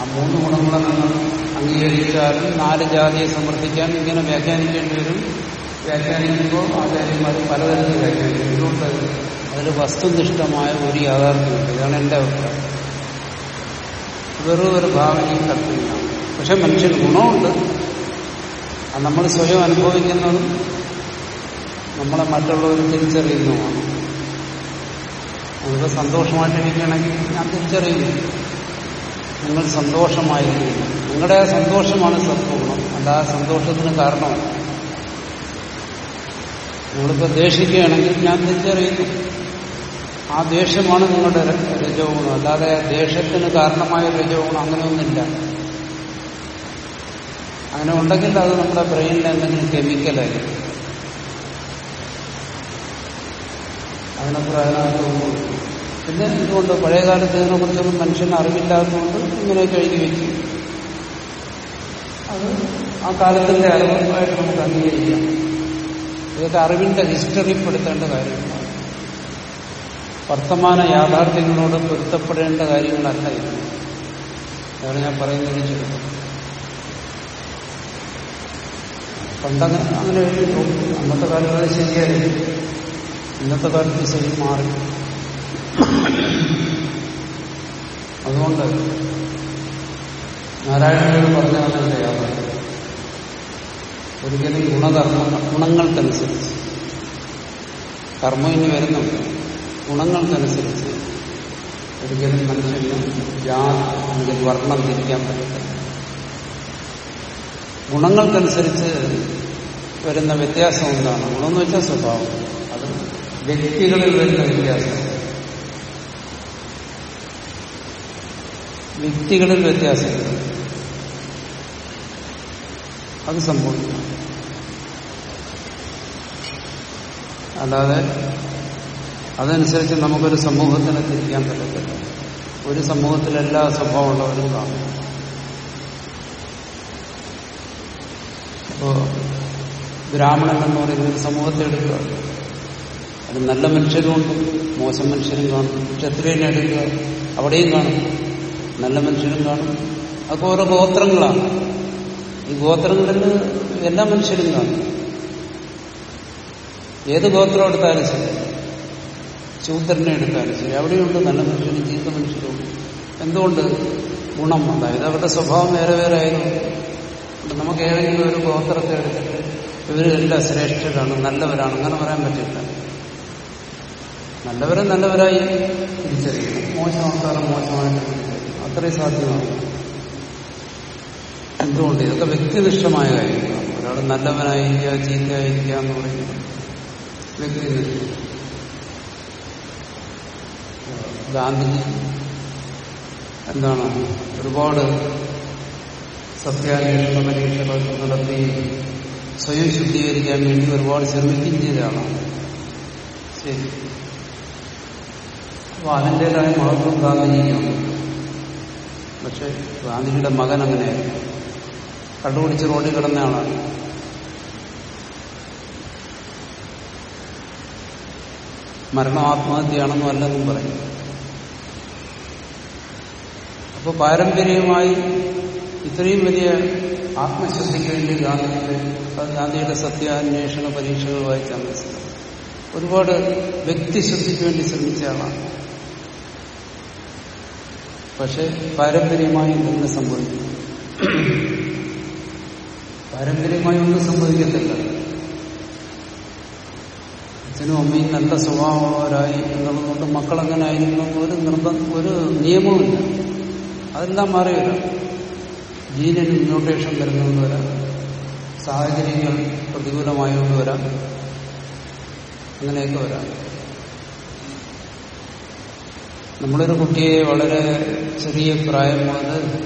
ആ മൂന്ന് ഗുണങ്ങളെ നിങ്ങൾ അംഗീകരിച്ചാലും നാല് ജാതിയെ സമർത്ഥിക്കാൻ ഇങ്ങനെ വ്യാഖ്യാനിക്കേണ്ടി വരും. വ്യാഖ്യാനിക്കുമ്പോൾ ആചാര്യന്മാർ പലതരത്തിൽ വ്യാഖ്യാനിക്കും. എന്തുകൊണ്ട്? അതിൽ വസ്തുനിഷ്ഠമായ ഒരു യാഥാർത്ഥ്യമുണ്ട് ഇതാണ് എന്റെ അഭിപ്രായം. വെറും ഒരു ഭാവനയും കർത്തവ്യമാണ് പക്ഷെ മനുഷ്യന് ഗുണമുണ്ട്. അത് നമ്മൾ സ്വയം അനുഭവിക്കുന്നതും നമ്മളെ മറ്റുള്ളവർ തിരിച്ചറിയുന്നതുമാണ്. നമുക്ക് സന്തോഷമായിട്ടിരിക്കുകയാണെങ്കിൽ ഞാൻ തിരിച്ചറിയുന്നു. നിങ്ങൾ സന്തോഷമായിരിക്കുന്നു. നിങ്ങളുടെ സന്തോഷമാണ് സത്വഗുണം അല്ല ആ സന്തോഷത്തിന് കാരണമാണ് നിങ്ങളിപ്പോൾ ദേഷിക്കുകയാണെങ്കിൽ ഞാൻ തിരിച്ചറിയുന്നു. ആ ദേഷ്യമാണ് നിങ്ങളുടെ രജോഗുണം. അല്ലാതെ ദേഷ്യത്തിന് കാരണമായ രജോഗുണം അങ്ങനെയൊന്നുമില്ല. അങ്ങനെ ഉണ്ടെങ്കിൽ അത് നമ്മുടെ ബ്രെയിനിൽ എന്തെങ്കിലും കെമിക്കലായിരിക്കും അതിനപ്പുറം അതിനകത്ത് പിന്നെ ഇതുകൊണ്ട് പഴയകാലത്ത് ഇതിനെക്കുറിച്ചൊന്നും മനുഷ്യന് അറിവില്ലാത്തതുകൊണ്ട് ഇങ്ങനെയൊക്കെ എഴുതി വെച്ചു. അത് ആ കാലത്തിന്റെ അറിവുമായിട്ട് നമുക്ക് അംഗീകരിക്കാം. ഇതൊക്കെ അറിവിന്റെ ഹിസ്റ്ററിപ്പെടുത്തേണ്ട കാര്യമാണ് വർത്തമാന യാഥാർത്ഥ്യങ്ങളോട് പൊരുത്തപ്പെടേണ്ട കാര്യങ്ങളല്ല ഇത്. അതാണ് ഞാൻ പറയുന്നത് ചുരുക്കം. പണ്ടങ്ങനെ അങ്ങനെ അന്നത്തെ കാലങ്ങളിൽ ശരിയായിരുന്നു ഇന്നത്തെ കാലത്ത് ശരി മാറി. അതുകൊണ്ട് നാരായണനോട് പറഞ്ഞാണെന്റെ യാത്ര ഒരിക്കലും ഗുണകർമ്മ ഗുണങ്ങൾക്കനുസരിച്ച്. കർമ്മം ഇനി വരുന്നുണ്ട്. ഗുണങ്ങൾക്കനുസരിച്ച് ഒരിക്കലും മനുഷ്യന് ജാതി അല്ലെങ്കിൽ വർണം തിരിക്കാൻ പറ്റില്ല ഗുണങ്ങൾക്കനുസരിച്ച് വരുന്ന വ്യത്യാസം എന്താണ്? ഗുണമെന്ന് വെച്ചാൽ സ്വഭാവം. അത് വ്യക്തികളിൽ വരുന്ന വ്യത്യാസം. വ്യക്തികളിൽ വ്യത്യാസം. അത് സംഭവിക്കും. അല്ലാതെ അതനുസരിച്ച് നമുക്കൊരു സമൂഹത്തിനെ തിരിക്കാൻ പറ്റത്തില്ല. ഒരു സമൂഹത്തിൽ എല്ലാ സ്വഭാവമുള്ളവരും കാണും. അപ്പോ ബ്രാഹ്മണൻ എന്ന് പറയുന്ന ഒരു സമൂഹത്തെ എടുക്കുക. അത് നല്ല മനുഷ്യരുമുണ്ട് മോശം മനുഷ്യരും കാണും. ക്ഷത്രിയനെ എടുക്കുക. അവിടെയും കാണും. നല്ല മനുഷ്യരും കാണും. അതൊക്കെ ഓരോ ഗോത്രങ്ങളാണ്. ഈ ഗോത്രങ്ങളിൽ എല്ലാ മനുഷ്യരും കാണും. ഏത് ഗോത്രം എടുത്താലും ശരി. ശൂദ്രനെ എടുത്താലും ശരി. അവിടെയുണ്ട് നല്ല മനുഷ്യനും ചീത്ത മനുഷ്യരും. എന്തുകൊണ്ട്? ഗുണം അതായത് അവരുടെ സ്വഭാവം വേറെ വേറെ ആയിരുന്നു നമുക്ക് ഏതെങ്കിലും ഒരു ഗോത്രത്തെ എടുത്തിട്ട് ഇവരെല്ലാം ശ്രേഷ്ഠരാണ് നല്ലവരാണ്. അങ്ങനെ പറയാൻ പറ്റില്ല. നല്ലവരെ നല്ലവരായി തിരിച്ചറിയണം. മോശം ആൾക്കാരെ മോശമായിട്ട് അത്രയും സാധ്യമാണ്. എന്തുകൊണ്ട്? ഇതൊക്കെ വ്യക്തിനിഷ്ഠമായ കാര്യങ്ങളാണ്. ഒരാൾ നല്ലവനായിരിക്കുക ചീത്തയായിരിക്കുക എന്ന് പറയുന്നത് വ്യക്തിനിഷ്ഠം. ഗാന്ധിജി എന്താണ് ഒരുപാട് സത്യാന്വേഷണ പരീക്ഷകൾ നടത്തി സ്വയം ശുദ്ധീകരിക്കാൻ വേണ്ടി ഒരുപാട് ശ്രമിക്കുകയും ചെയ്തതാണ് ശരി. അപ്പൊ അതിന്റെതായ മഹത്വം ഗാന്ധിജിക്കുണ്ട് പക്ഷെ ഗാന്ധിജിയുടെ മകൻ അങ്ങനെയായിരുന്നു കണ്ടുപിടിച്ച് റോഡിൽ കിടന്ന ആളാണ്. മരണം ആത്മഹത്യയാണെന്നും അല്ലെന്നും പറയും. അപ്പൊ പാരമ്പര്യമായി ഇത്രയും വലിയ ആത്മശ്വസിക്ക് വേണ്ടി ഗാന്ധിജിയുടെ ഗാന്ധിയുടെ സത്യാന്വേഷണ പരീക്ഷകൾ വായിച്ചാൽ മനസ്സിലാവും ഒരുപാട് വ്യക്തിശുദ്ധിക്ക് വേണ്ടി ശ്രമിച്ച ആളാണ്. പക്ഷെ പാരമ്പര്യമായി എന്തെങ്കിലും സംഭവിക്കും? പാരമ്പര്യമായി ഒന്നും സംഭവിക്കത്തില്ല. അച്ഛനും അമ്മയും നല്ല സ്വഭാവമുള്ളവരായി എന്നുള്ളതുകൊണ്ട് മക്കൾ അങ്ങനെ ആയിരിക്കണം ഒരു നിർബന്ധം ഒരു നിയമവുമില്ല. അതെല്ലാം മാറി വരാം ജീനിന് മ്യൂട്ടേഷൻ വരുന്നതെന്ന് വരാം. സാഹചര്യങ്ങൾ പ്രതികൂലമായതുകൊണ്ട് വരാം. അങ്ങനെയൊക്കെ വരാം. നമ്മളൊരു കുട്ടിയെ വളരെ ചെറിയ പ്രായം മുതൽ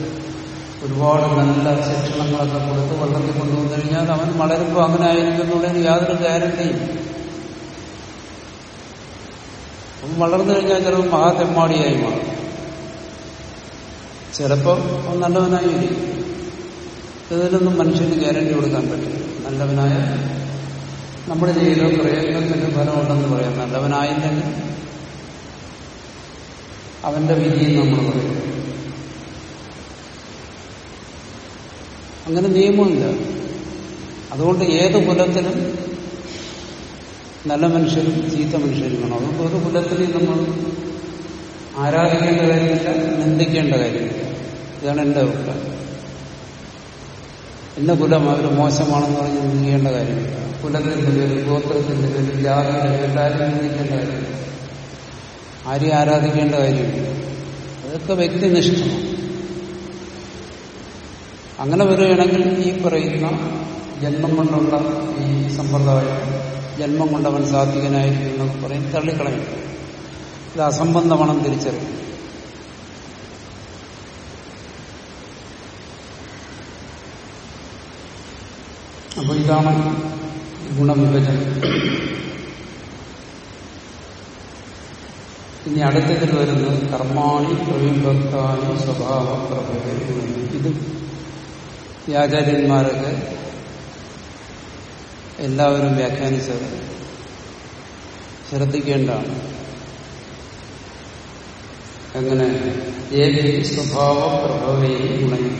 ഒരുപാട് നല്ല ശിക്ഷണങ്ങളൊക്കെ കൊടുത്ത് വളർത്തി കൊണ്ടുവന്നു കഴിഞ്ഞാൽ അവൻ വളരുമ്പോൾ അങ്ങനെ ആയിരിക്കും എന്നുള്ളതിന് യാതൊരു ഗ്യാരണ്ടിയും അവൻ വളർന്നു കഴിഞ്ഞാൽ ചിലപ്പോൾ മഹാതെമ്മാടിയായി മാറും. ചിലപ്പോൾ അവൻ നല്ലവനായി ഇരിക്കും. ഇതിനൊന്നും മനുഷ്യന് ഗ്യാരണ്ടി കൊടുക്കാൻ പറ്റില്ല. നല്ലവനായ നമ്മുടെ ചെയ്ത പ്രയത്നത്തിന്റെ ഫലമുണ്ടെന്ന് പറയാം. നല്ലവനായില്ലെങ്കിൽ അവന്റെ വിധിയും നമ്മൾ പറയും. അങ്ങനെ നിയമമില്ല. അതുകൊണ്ട് ഏത് കുലത്തിലും നല്ല മനുഷ്യരും ചീത്ത മനുഷ്യരും വേണം അതുകൊണ്ട് ഒരു കുലത്തിനെയും നമ്മൾ ആരാധിക്കേണ്ട കാര്യമില്ല നിന്ദിക്കേണ്ട കാര്യമില്ല. ഇതാണ് എന്റെ അഭിപ്രായം. ഇന്ന കുലം അവർ മോശമാണെന്ന് പറഞ്ഞ് നിന്ദിക്കേണ്ട കാര്യമില്ല. കുലത്തിന്റെ പേര് ഗോത്രത്തിന്റെ പേര് ജാതിയുടെ പേരിൽ ആരും നിന്ദിക്കേണ്ട കാര്യമില്ല. ആരെയും ആരാധിക്കേണ്ട കാര്യമില്ല. അതൊക്കെ വ്യക്തിനിഷ്ഠമാണ് അങ്ങനെ വരികയാണെങ്കിൽ ഈ പറയുന്ന ജന്മം കൊണ്ടുള്ള ഈ സമ്പ്രദായം ജന്മം കൊണ്ടവൻ സാത്വികനായിരിക്കും എന്നൊക്കെ പറയും തള്ളിക്കളയും. ഇത് അസംബന്ധമാണെന്ന് തിരിച്ചറിയും. അപ്പൊ ഇതാണ് ഗുണവിഭജനം. ഇനി അടുത്തതിൽ വരുന്നത് കർമാണി പ്രവിഭക്താനി സ്വഭാവ പ്രഭേദം. ഇത് ഈ ആചാര്യന്മാരൊക്കെ എല്ലാവരും വ്യാഖ്യാനിച്ചത് ശ്രദ്ധിക്കേണ്ടതാണ്. എങ്ങനെ ഏകി സ്വഭാവ പ്രഭവേ ഗുണയും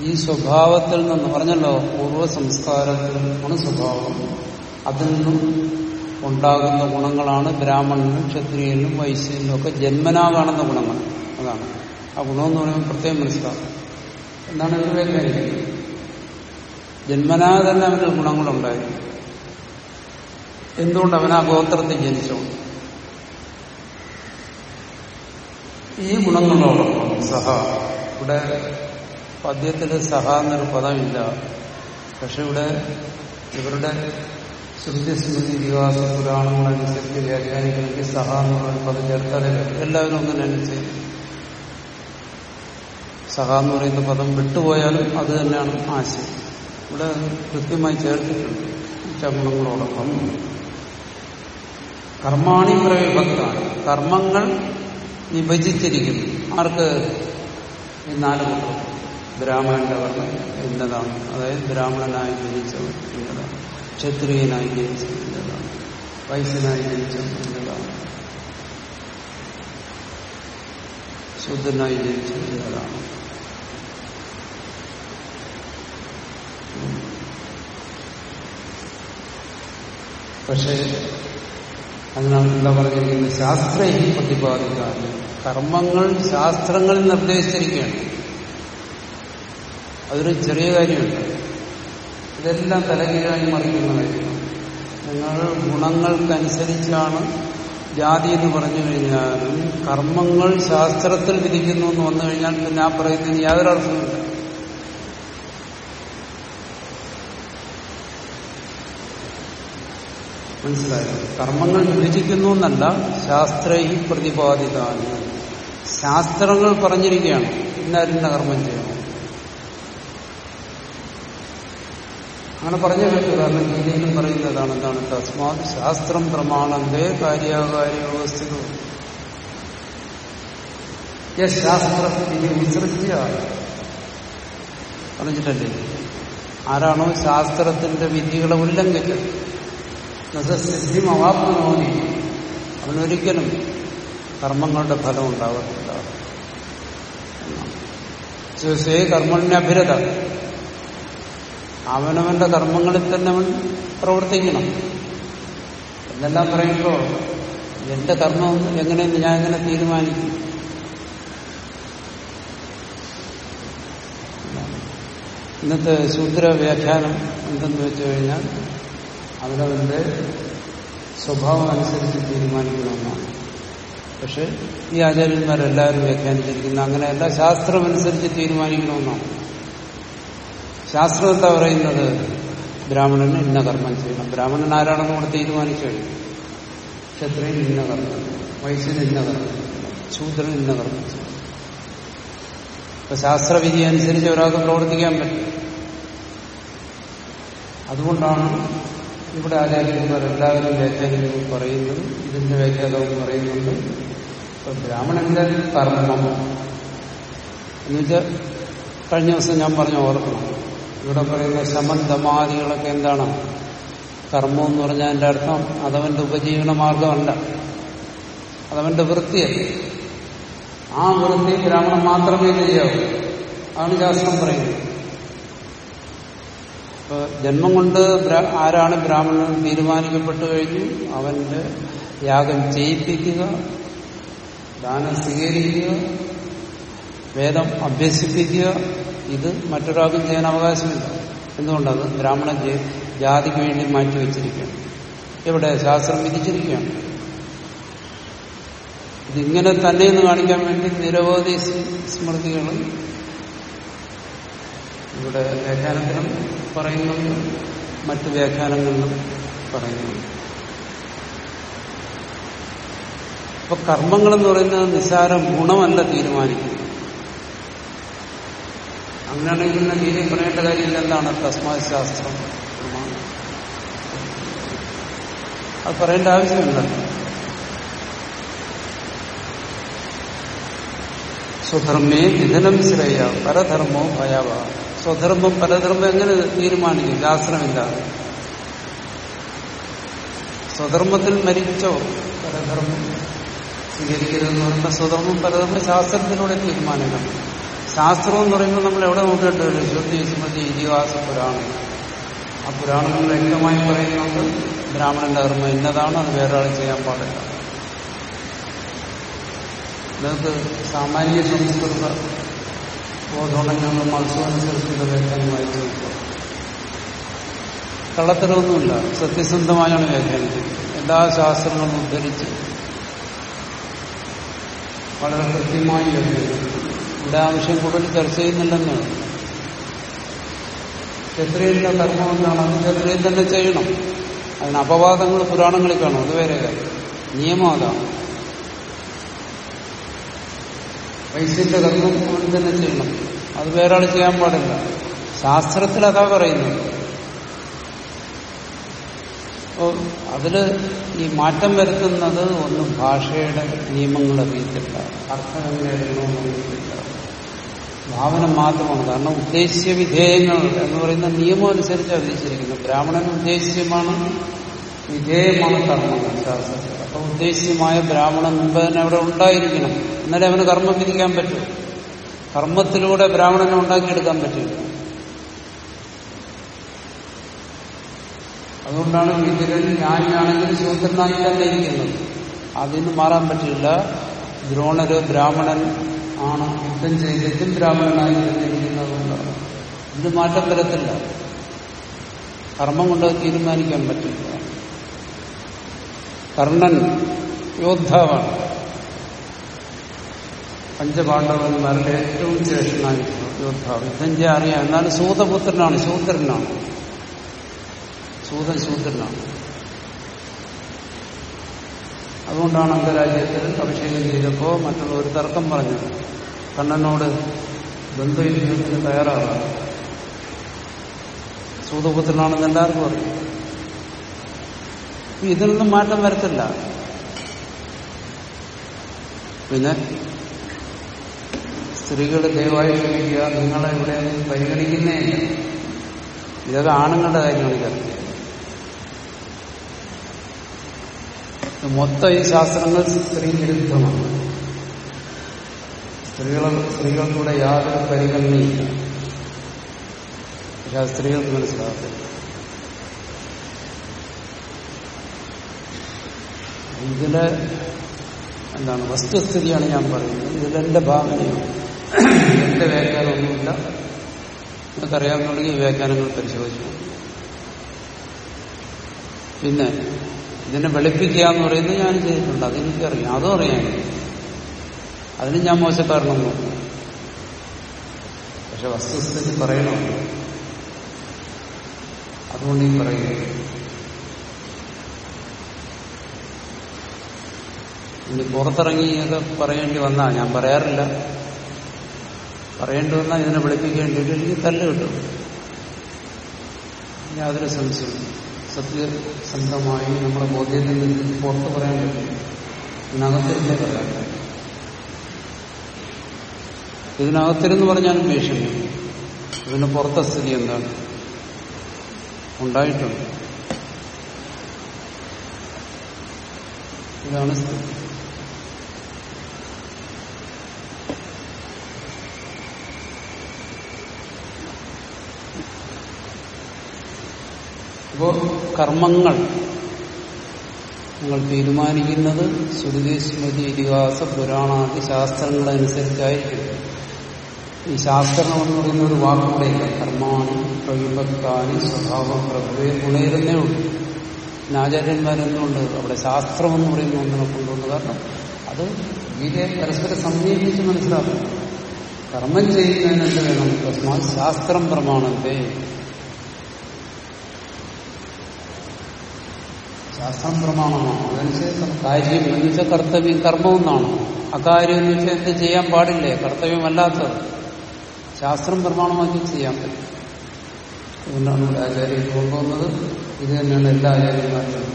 ഈ സ്വഭാവത്തിൽ നിന്ന് പറഞ്ഞല്ലോ പൂർവ സംസ്കാരത്തിൽ ഗുണസ്വഭാവം അതിൽ നിന്നും ഉണ്ടാകുന്ന ഗുണങ്ങളാണ് ബ്രാഹ്മണനും ക്ഷത്രിയനും വൈശ്യനും ഒക്കെ ജന്മനാ കാണുന്ന ഗുണങ്ങൾ. അതാണ്. ആ ഗുണമെന്ന് പറയുമ്പോൾ പ്രത്യേകം മനസ്സിലാക്കും എന്നാണ് ഇവർ വ്യാഖ്യാനിക്കുന്നത് ജന്മനാ തന്നെ അവന് ഗുണങ്ങളുണ്ടായിരുന്നു. എന്തുകൊണ്ട് അവൻ ആ ഗോത്രത്തിൽ ജനിച്ചോണ്ട് ഈ ഗുണങ്ങളോടൊപ്പം സഹ ഇവിടെ പദ്യത്തിൽ സഹ എന്നൊരു പദമില്ല. പക്ഷെ ഇവിടെ ഇവരുടെ ശ്രുതിസ്മൃതി വികാസ പുരാണങ്ങളനുസരിച്ച് വ്യാഖ്യാനിക്കണമെങ്കിൽ സഹ എന്നുള്ള പദം എല്ലാവരും ഒന്നിനനുസരിച്ച് സഹ എന്ന് പറയുന്ന പദം വിട്ടുപോയാലും അത് തന്നെയാണ് ആശയം. ഇവിടെ കൃത്യമായി ചേർത്തിട്ടുണ്ട് ചമ്മണങ്ങളോടൊപ്പം കർമാണി പ്രവിഭക്താണ്. കർമ്മങ്ങൾ വിഭജിച്ചിരിക്കുന്നു ആർക്ക്? ഈ നാല് കൂട്ടം ബ്രാഹ്മണന്റെ വർണം ഇന്നതാണ് അതായത് ബ്രാഹ്മണനായി ജനിച്ചവൻ ഇന്നതാണ് ക്ഷത്രിയനായി ജനിച്ചത് ഇന്നതാണ് വൈശ്യനായി ശുദ്ധനായി ജനിച്ചത് ഇന്നതാണ് പക്ഷേ അതിനാണ് എന്താ പറഞ്ഞിരിക്കുന്നത്? ശാസ്ത്ര ഈ പ്രതിപാദിക്കാറ് കർമ്മങ്ങൾ ശാസ്ത്രങ്ങളിൽ നിർദ്ദേശിച്ചിരിക്കുകയാണ്. അതൊരു ചെറിയ കാര്യമുണ്ട്. ഇതെല്ലാം തലകീഴായി മറിക്കുന്ന കാര്യമാണ് നിങ്ങൾ ഗുണങ്ങൾക്കനുസരിച്ചാണ് ജാതി എന്ന് പറഞ്ഞു കഴിഞ്ഞാലും കർമ്മങ്ങൾ ശാസ്ത്രത്തിൽ വിധിക്കുന്നു എന്ന് വന്നു കഴിഞ്ഞാൽ പിന്നെ ആ പറയുന്നതിന് യാതൊരു അർത്ഥമില്ല മനസ്സിലായോ? കർമ്മങ്ങൾ വിഭജിക്കുന്നു എന്നല്ല ശാസ്ത്രൈ പ്രതിപാദിതാണ്. ശാസ്ത്രങ്ങൾ പറഞ്ഞിരിക്കുകയാണ് ഇന്നാരിന്ന കർമ്മം ചെയ്യണം അങ്ങനെ പറഞ്ഞു കേട്ടു കാരണം ഗീതയിലും പറയുന്നതാണ് എന്താണ് തസ്മാത് ശാസ്ത്രം പ്രമാണന്റെ കാര്യകാര്യ വ്യവസ്ഥിത ശാസ്ത്രം ഇനി വിസൃജ്യ പറഞ്ഞിട്ടല്ലേ? ആരാണോ ശാസ്ത്രത്തിന്റെ വിധികളെ ഉല്ലംഘിച്ചത്? സിദ്ധിം അവാപ്നോനി അവനൊരിക്കലും കർമ്മങ്ങളുടെ ഫലം ഉണ്ടാകത്തില്ല കർമ്മണ്യഭിരത. അവനവന്റെ കർമ്മങ്ങളിൽ തന്നെ അവൻ പ്രവർത്തിക്കണം. എന്നെല്ലാം പറയുമ്പോൾ എന്റെ കർമ്മം എങ്ങനെയെന്ന് ഞാൻ എങ്ങനെ തീരുമാനിക്കും? ഇന്നത്തെ ശൂദ്ര വ്യാഖ്യാനം എന്തെന്ന് വെച്ചു കഴിഞ്ഞാൽ അവനവന്റെ സ്വഭാവം അനുസരിച്ച് തീരുമാനിക്കണമെന്നാണ്. പക്ഷെ ഈ ആചാര്യന്മാരെല്ലാവരും വ്യാഖ്യാനിച്ചിരിക്കുന്ന അങ്ങനെയല്ല ശാസ്ത്രമനുസരിച്ച് തീരുമാനിക്കണമെന്നാണ്. ശാസ്ത്രം എന്താ പറയുന്നത് ബ്രാഹ്മണന് ഇന്ന കർമ്മം ചെയ്യണം. ബ്രാഹ്മണൻ ആരാണെന്ന് കൂടെ തീരുമാനിച്ചു കഴിഞ്ഞു. ക്ഷത്രിയൻ ഇന്ന കർമ്മം വൈശ്യന് ഇന്ന കർമ്മം ശൂദ്രൻ ഇന്ന കർമ്മം ചെയ്യണം. ഇപ്പൊ ശാസ്ത്രവിധി അനുസരിച്ച് ഒരാൾക്ക് പ്രവർത്തിക്കാൻ പറ്റും. അതുകൊണ്ടാണ് ഇവിടെ ആചാര്യന്മാർ എല്ലാവരും വ്യാഖ്യാനികൾ പറയുന്നത് ഇതിന്റെ വ്യാഖ്യാതവും പറയുന്നുണ്ട്. ഇപ്പൊ ബ്രാഹ്മണന്റെ കർമ്മം എന്നുവെച്ചാൽ കഴിഞ്ഞ ദിവസം ഞാൻ പറഞ്ഞ ഓർക്കണം ഇവിടെ പറയുന്ന ശമന്തമാദികളൊക്കെ എന്താണ്? കർമ്മം എന്ന് പറഞ്ഞാൽ അതിന്റെ അർത്ഥം അതവന്റെ ഉപജീവന മാർഗമല്ല അതവന്റെ വൃത്തിയല്ല. ആ വൃത്തി ബ്രാഹ്മണൻ മാത്രമേ ചെയ്യാവൂ? അതാണ് ശാസ്ത്രം പറയുന്നത്. ഇപ്പൊ ജന്മം കൊണ്ട് ആരാണ് ബ്രാഹ്മണൻ തീരുമാനിക്കപ്പെട്ടു കഴിഞ്ഞു? അവന്റെ യാഗം ചെയ്യിപ്പിക്കുക ദാനം സ്വീകരിക്കുക വേദം അഭ്യസിപ്പിക്കുക ഇത് മറ്റൊരാൾക്കും ചെയ്യാൻ അവകാശമില്ല. എന്തുകൊണ്ടത്? ബ്രാഹ്മണ ജാതിക്ക് വേണ്ടി മാറ്റി മാറ്റിവെച്ചിരിക്കുകയാണ് എവിടെ? ശാസ്ത്രം വിധിച്ചിരിക്കുകയാണ്. ഇതിങ്ങനെ തന്നെ എന്ന് കാണിക്കാൻ വേണ്ടി നിരവധി സ്മൃതികളും ഇവിടെ വ്യാഖ്യാനത്തിലും പറയുന്നുണ്ട്. മറ്റ് വ്യാഖ്യാനങ്ങളിലും പറയുന്നുണ്ട്. അപ്പൊ കർമ്മങ്ങളെന്ന് പറയുന്നത് നിസ്സാരം ഗുണമല്ല തീരുമാനിക്കുന്നത്. അങ്ങനെയാണെങ്കിൽ ഗീതയിൽ പറയേണ്ട കാര്യമില്ല എന്താണ്? തസ്മാ ശാസ്ത്രം അത് പറയേണ്ട ആവശ്യമില്ല. സ്വധർമ്മേ നിധനം ശ്രേയ പരധർമ്മോ ഭയാവ. സ്വധർമ്മം പരധർമ്മം എങ്ങനെ തീരുമാനിക്കും? ശാസ്ത്രമില്ലാതെ സ്വധർമ്മത്തിൽ മരിച്ചോ? പരധർമ്മം. സ്വീകരിക്കരുതെന്ന് പറയുമ്പോൾ സ്വധർമ്മം പരധർമ്മ ശാസ്ത്രത്തിലൂടെ തീരുമാനിക്കണം. ശാസ്ത്രം എന്ന് പറയുമ്പോൾ നമ്മൾ എവിടെ നോക്കേണ്ടി വരും ശ്രുതി സ്മൃതി ഇതിഹാസ പുരാണം. ആ പുരാണങ്ങൾ വ്യക്തമായി പറയുന്നുണ്ട്. ബ്രാഹ്മണന്റെ ധർമ്മം ഇന്നതാണ് അത് വേറെ ആൾ ചെയ്യാൻ പാടില്ല. നിങ്ങൾക്ക് സാമാന്യ സംസ്കൃത ബോധമുണ്ടെങ്കിൽ മത്സ്യമനുസരിച്ചുള്ള വ്യാഖ്യാനം വായിച്ചു നോക്കുക കള്ളത്തരമൊന്നുമില്ല. സത്യസന്ധമായാണ് വ്യാഖ്യാനിച്ചത്. എല്ലാ ശാസ്ത്രങ്ങളും ഉദ്ധരിച്ച് വളരെ കൃത്യമായി വ്യാഖ്യാനിച്ചു ഇവിടെ ആവശ്യം കൂടുതൽ ചർച്ച ചെയ്യുന്നില്ലെന്ന് ക്ഷത്രിയന്റെ കർമ്മം എന്താണ്? ക്ഷത്രിയൻ തന്നെ ചെയ്യണം. അതിന് അപവാദങ്ങൾ പുരാണങ്ങളിൽ കാണും. അത് വേറെ കാര്യം. നിയമം അതാണ്. വൈശ്യന്റെ കർമ്മം അവൻ തന്നെ ചെയ്യണം. അത് വേറെ ആൾ ചെയ്യാൻ പാടില്ല. ശാസ്ത്രത്തിൽ അതാ പറയുന്നത്. അപ്പോ അതിൽ ഈ മാറ്റം വരുത്തുന്നത് ഒന്ന് ഭാഷയുടെ നിയമങ്ങൾ അറിയത്തില്ല. അർത്ഥം എങ്ങനെ അറിയത്തില്ല. ഭാവന മാത്രമാണ് കാരണം ഉദ്ദേശ്യ വിധേയങ്ങൾ എന്ന് പറയുന്ന നിയമം അനുസരിച്ച് അറിയിച്ചിരിക്കുന്നു ബ്രാഹ്മണൻ ഉദ്ദേശ്യമാണ് വിധേയമാണ് കർമ്മം ശാസ്ത്രത്തിൽ അപ്പൊ ഉദ്ദേശ്യമായ ബ്രാഹ്മണൻ മുമ്പ് തന്നെ അവിടെ ഉണ്ടായിരിക്കണം. എന്നാലേ അവന് കർമ്മം വിധിക്കാൻ പറ്റും. കർമ്മത്തിലൂടെ ബ്രാഹ്മണനെ ഉണ്ടാക്കിയെടുക്കാൻ പറ്റില്ല അതുകൊണ്ടാണ് വിതുരൻ ഞാനാണെങ്കിൽ ശൂദ്രനായി തന്നെ ഇരിക്കുന്നത്. അതിന് മാറാൻ പറ്റില്ല. ദ്രോണര് ബ്രാഹ്മണൻ ആണ് യുദ്ധം ചെയ്തിട്ടും ബ്രാഹ്മണനായി തന്നിരിക്കുന്നതുകൊണ്ടാണ് ഇത് മാറ്റം വരത്തില്ല. കർമ്മം കൊണ്ട് തീരുമാനിക്കാൻ പറ്റില്ല. കർണൻ യോദ്ധാവാണ്. പഞ്ചപാണ്ഡവന്മാരിൽ ഏറ്റവും ശ്രേഷ്ഠനായിട്ടുള്ള യോദ്ധാവ്. യുദ്ധം ചെയ്യാൻ അറിയാം. എന്നാലും സൂതപുത്രനാണ് ശൂദ്രനാണ്. സൂതൻ ശൂദ്രനാണ് അതുകൊണ്ടാണ് അംഗരാജ്യത്തിൽ അഭിഷേകം ചെയ്തപ്പോൾ മറ്റുള്ള ഒരു തർക്കം പറഞ്ഞത്. കണ്ണനോട് ബന്ധുയുദ്ധത്തിന് തയ്യാറാകാം സൂതപുത്രനാണെന്ന് എല്ലാവർക്കും അറിയാം. ഇതിനൊന്നും മാറ്റം വരത്തില്ല. പിന്നെ സ്ത്രീകൾ ദയവായി ക്ഷമിക്കുക നിങ്ങളെ ഇവിടെ പരിഗണിക്കുന്നേ. ഇതൊക്കെ ആണുങ്ങളുടെ കാര്യമാണ് ഇതൊക്കെ മൊത്തം ഈ ശാസ്ത്രങ്ങൾ സ്ത്രീ വിരുദ്ധമാണ് സ്ത്രീകൾ സ്ത്രീകൾക്കൂടെ യാതൊരു പരിഗണനയില്ല. പക്ഷെ അത് സ്ത്രീകൾക്ക് മനസ്സിലാകത്തില്ല. ഇതിലെ എന്താണ്? വസ്തുസ്ഥിതിയാണ് ഞാൻ പറയുന്നത്. ഇതിലെന്റെ ഭാവനയാണ്. എന്റെ വ്യാഖ്യാനമൊന്നുമില്ല. നിങ്ങൾക്കറിയാമെന്നുണ്ടെങ്കിൽ ഈ വ്യാഖ്യാനങ്ങൾ പരിശോധിച്ചു. പിന്നെ ഇതിനെ വെളുപ്പിക്കുക എന്ന് പറയുന്നത് ഞാൻ ചെയ്തിട്ടുണ്ട്. അതെനിക്കറിയാം. അതും അറിയാം അതിന് ഞാൻ മോശക്കാരനൊന്നും പക്ഷെ വസ്തുസ്ഥിതി പറയണോ. അതുകൊണ്ട് ഈ പറയുക ഇനി പുറത്തിറങ്ങി ഇതൊക്കെ പറയേണ്ടി വന്നാ? ഞാൻ പറയാറില്ല. പറയേണ്ടി വന്നാൽ ഇതിനെ വിളിപ്പിക്കേണ്ടി വരും. എനിക്ക് തല്ല് കിട്ടും. യാതൊരു സംശയവും സത്യസന്ധമായി നമ്മുടെ ബോധ്യത്തിൽ നിന്ന് പുറത്ത് പറയാൻ പറ്റും ഇതിനകത്തിരുന്നേ പറയാം. ഇതിനകത്തിരുന്ന് പറഞ്ഞാലും ഭീഷണി. ഇതിന് പുറത്തെ സ്ഥിതി എന്താണ്? ഉണ്ടായിട്ടുണ്ട്. ഇതാണ് സ്ഥിതി. അപ്പോ കർമ്മങ്ങൾ. നിങ്ങൾ തീരുമാനിക്കുന്നത് ശ്രുതി സ്മൃതി ഇതിഹാസ പുരാണാദി ശാസ്ത്രങ്ങളനുസരിച്ചായിരിക്കും. ഈ ശാസ്ത്രം എന്ന് പറയുന്ന ഒരു വാക്കുകൂടെയില്ല കർമാണി പ്രവിഭക്താനി സ്വഭാവം പ്രഭവേ ഗുണയിരുന്നേ ഉള്ളൂ. പിന്നെ ആചാര്യന്മാരെന്തുകൊണ്ട് അവിടെ ശാസ്ത്രം എന്ന് പറയുന്ന ഒന്നിനെ കൊണ്ടുവന്നു? കാരണം അത് ഗീതയെ പരസ്പരം സംയോജിച്ച് മനസ്സിലാക്കണം കർമ്മം ചെയ്യുന്നതിനെന്ത് വേണം. തസ്മാ ശാസ്ത്രം പ്രമാണത്തെ ശാസ്ത്രം പ്രമാണമാണ് അതനുസരിച്ച് കാര്യം എന്ന് വെച്ചാൽ കർത്തവ്യം കർമ്മം എന്നാണ് അകാര്യം എന്ന് വെച്ചാൽ എന്ത് ചെയ്യാൻ പാടില്ലേ? കർത്തവ്യമല്ലാത്തത് ശാസ്ത്രം പ്രമാണമാക്കി ചെയ്യാൻ പറ്റും. അതുകൊണ്ടാണ് ഇവിടെ ആചാര്യ കൊണ്ടുപോകുന്നത് ഇത് തന്നെയാണ് എല്ലാ ആചാര്യന്മാരും.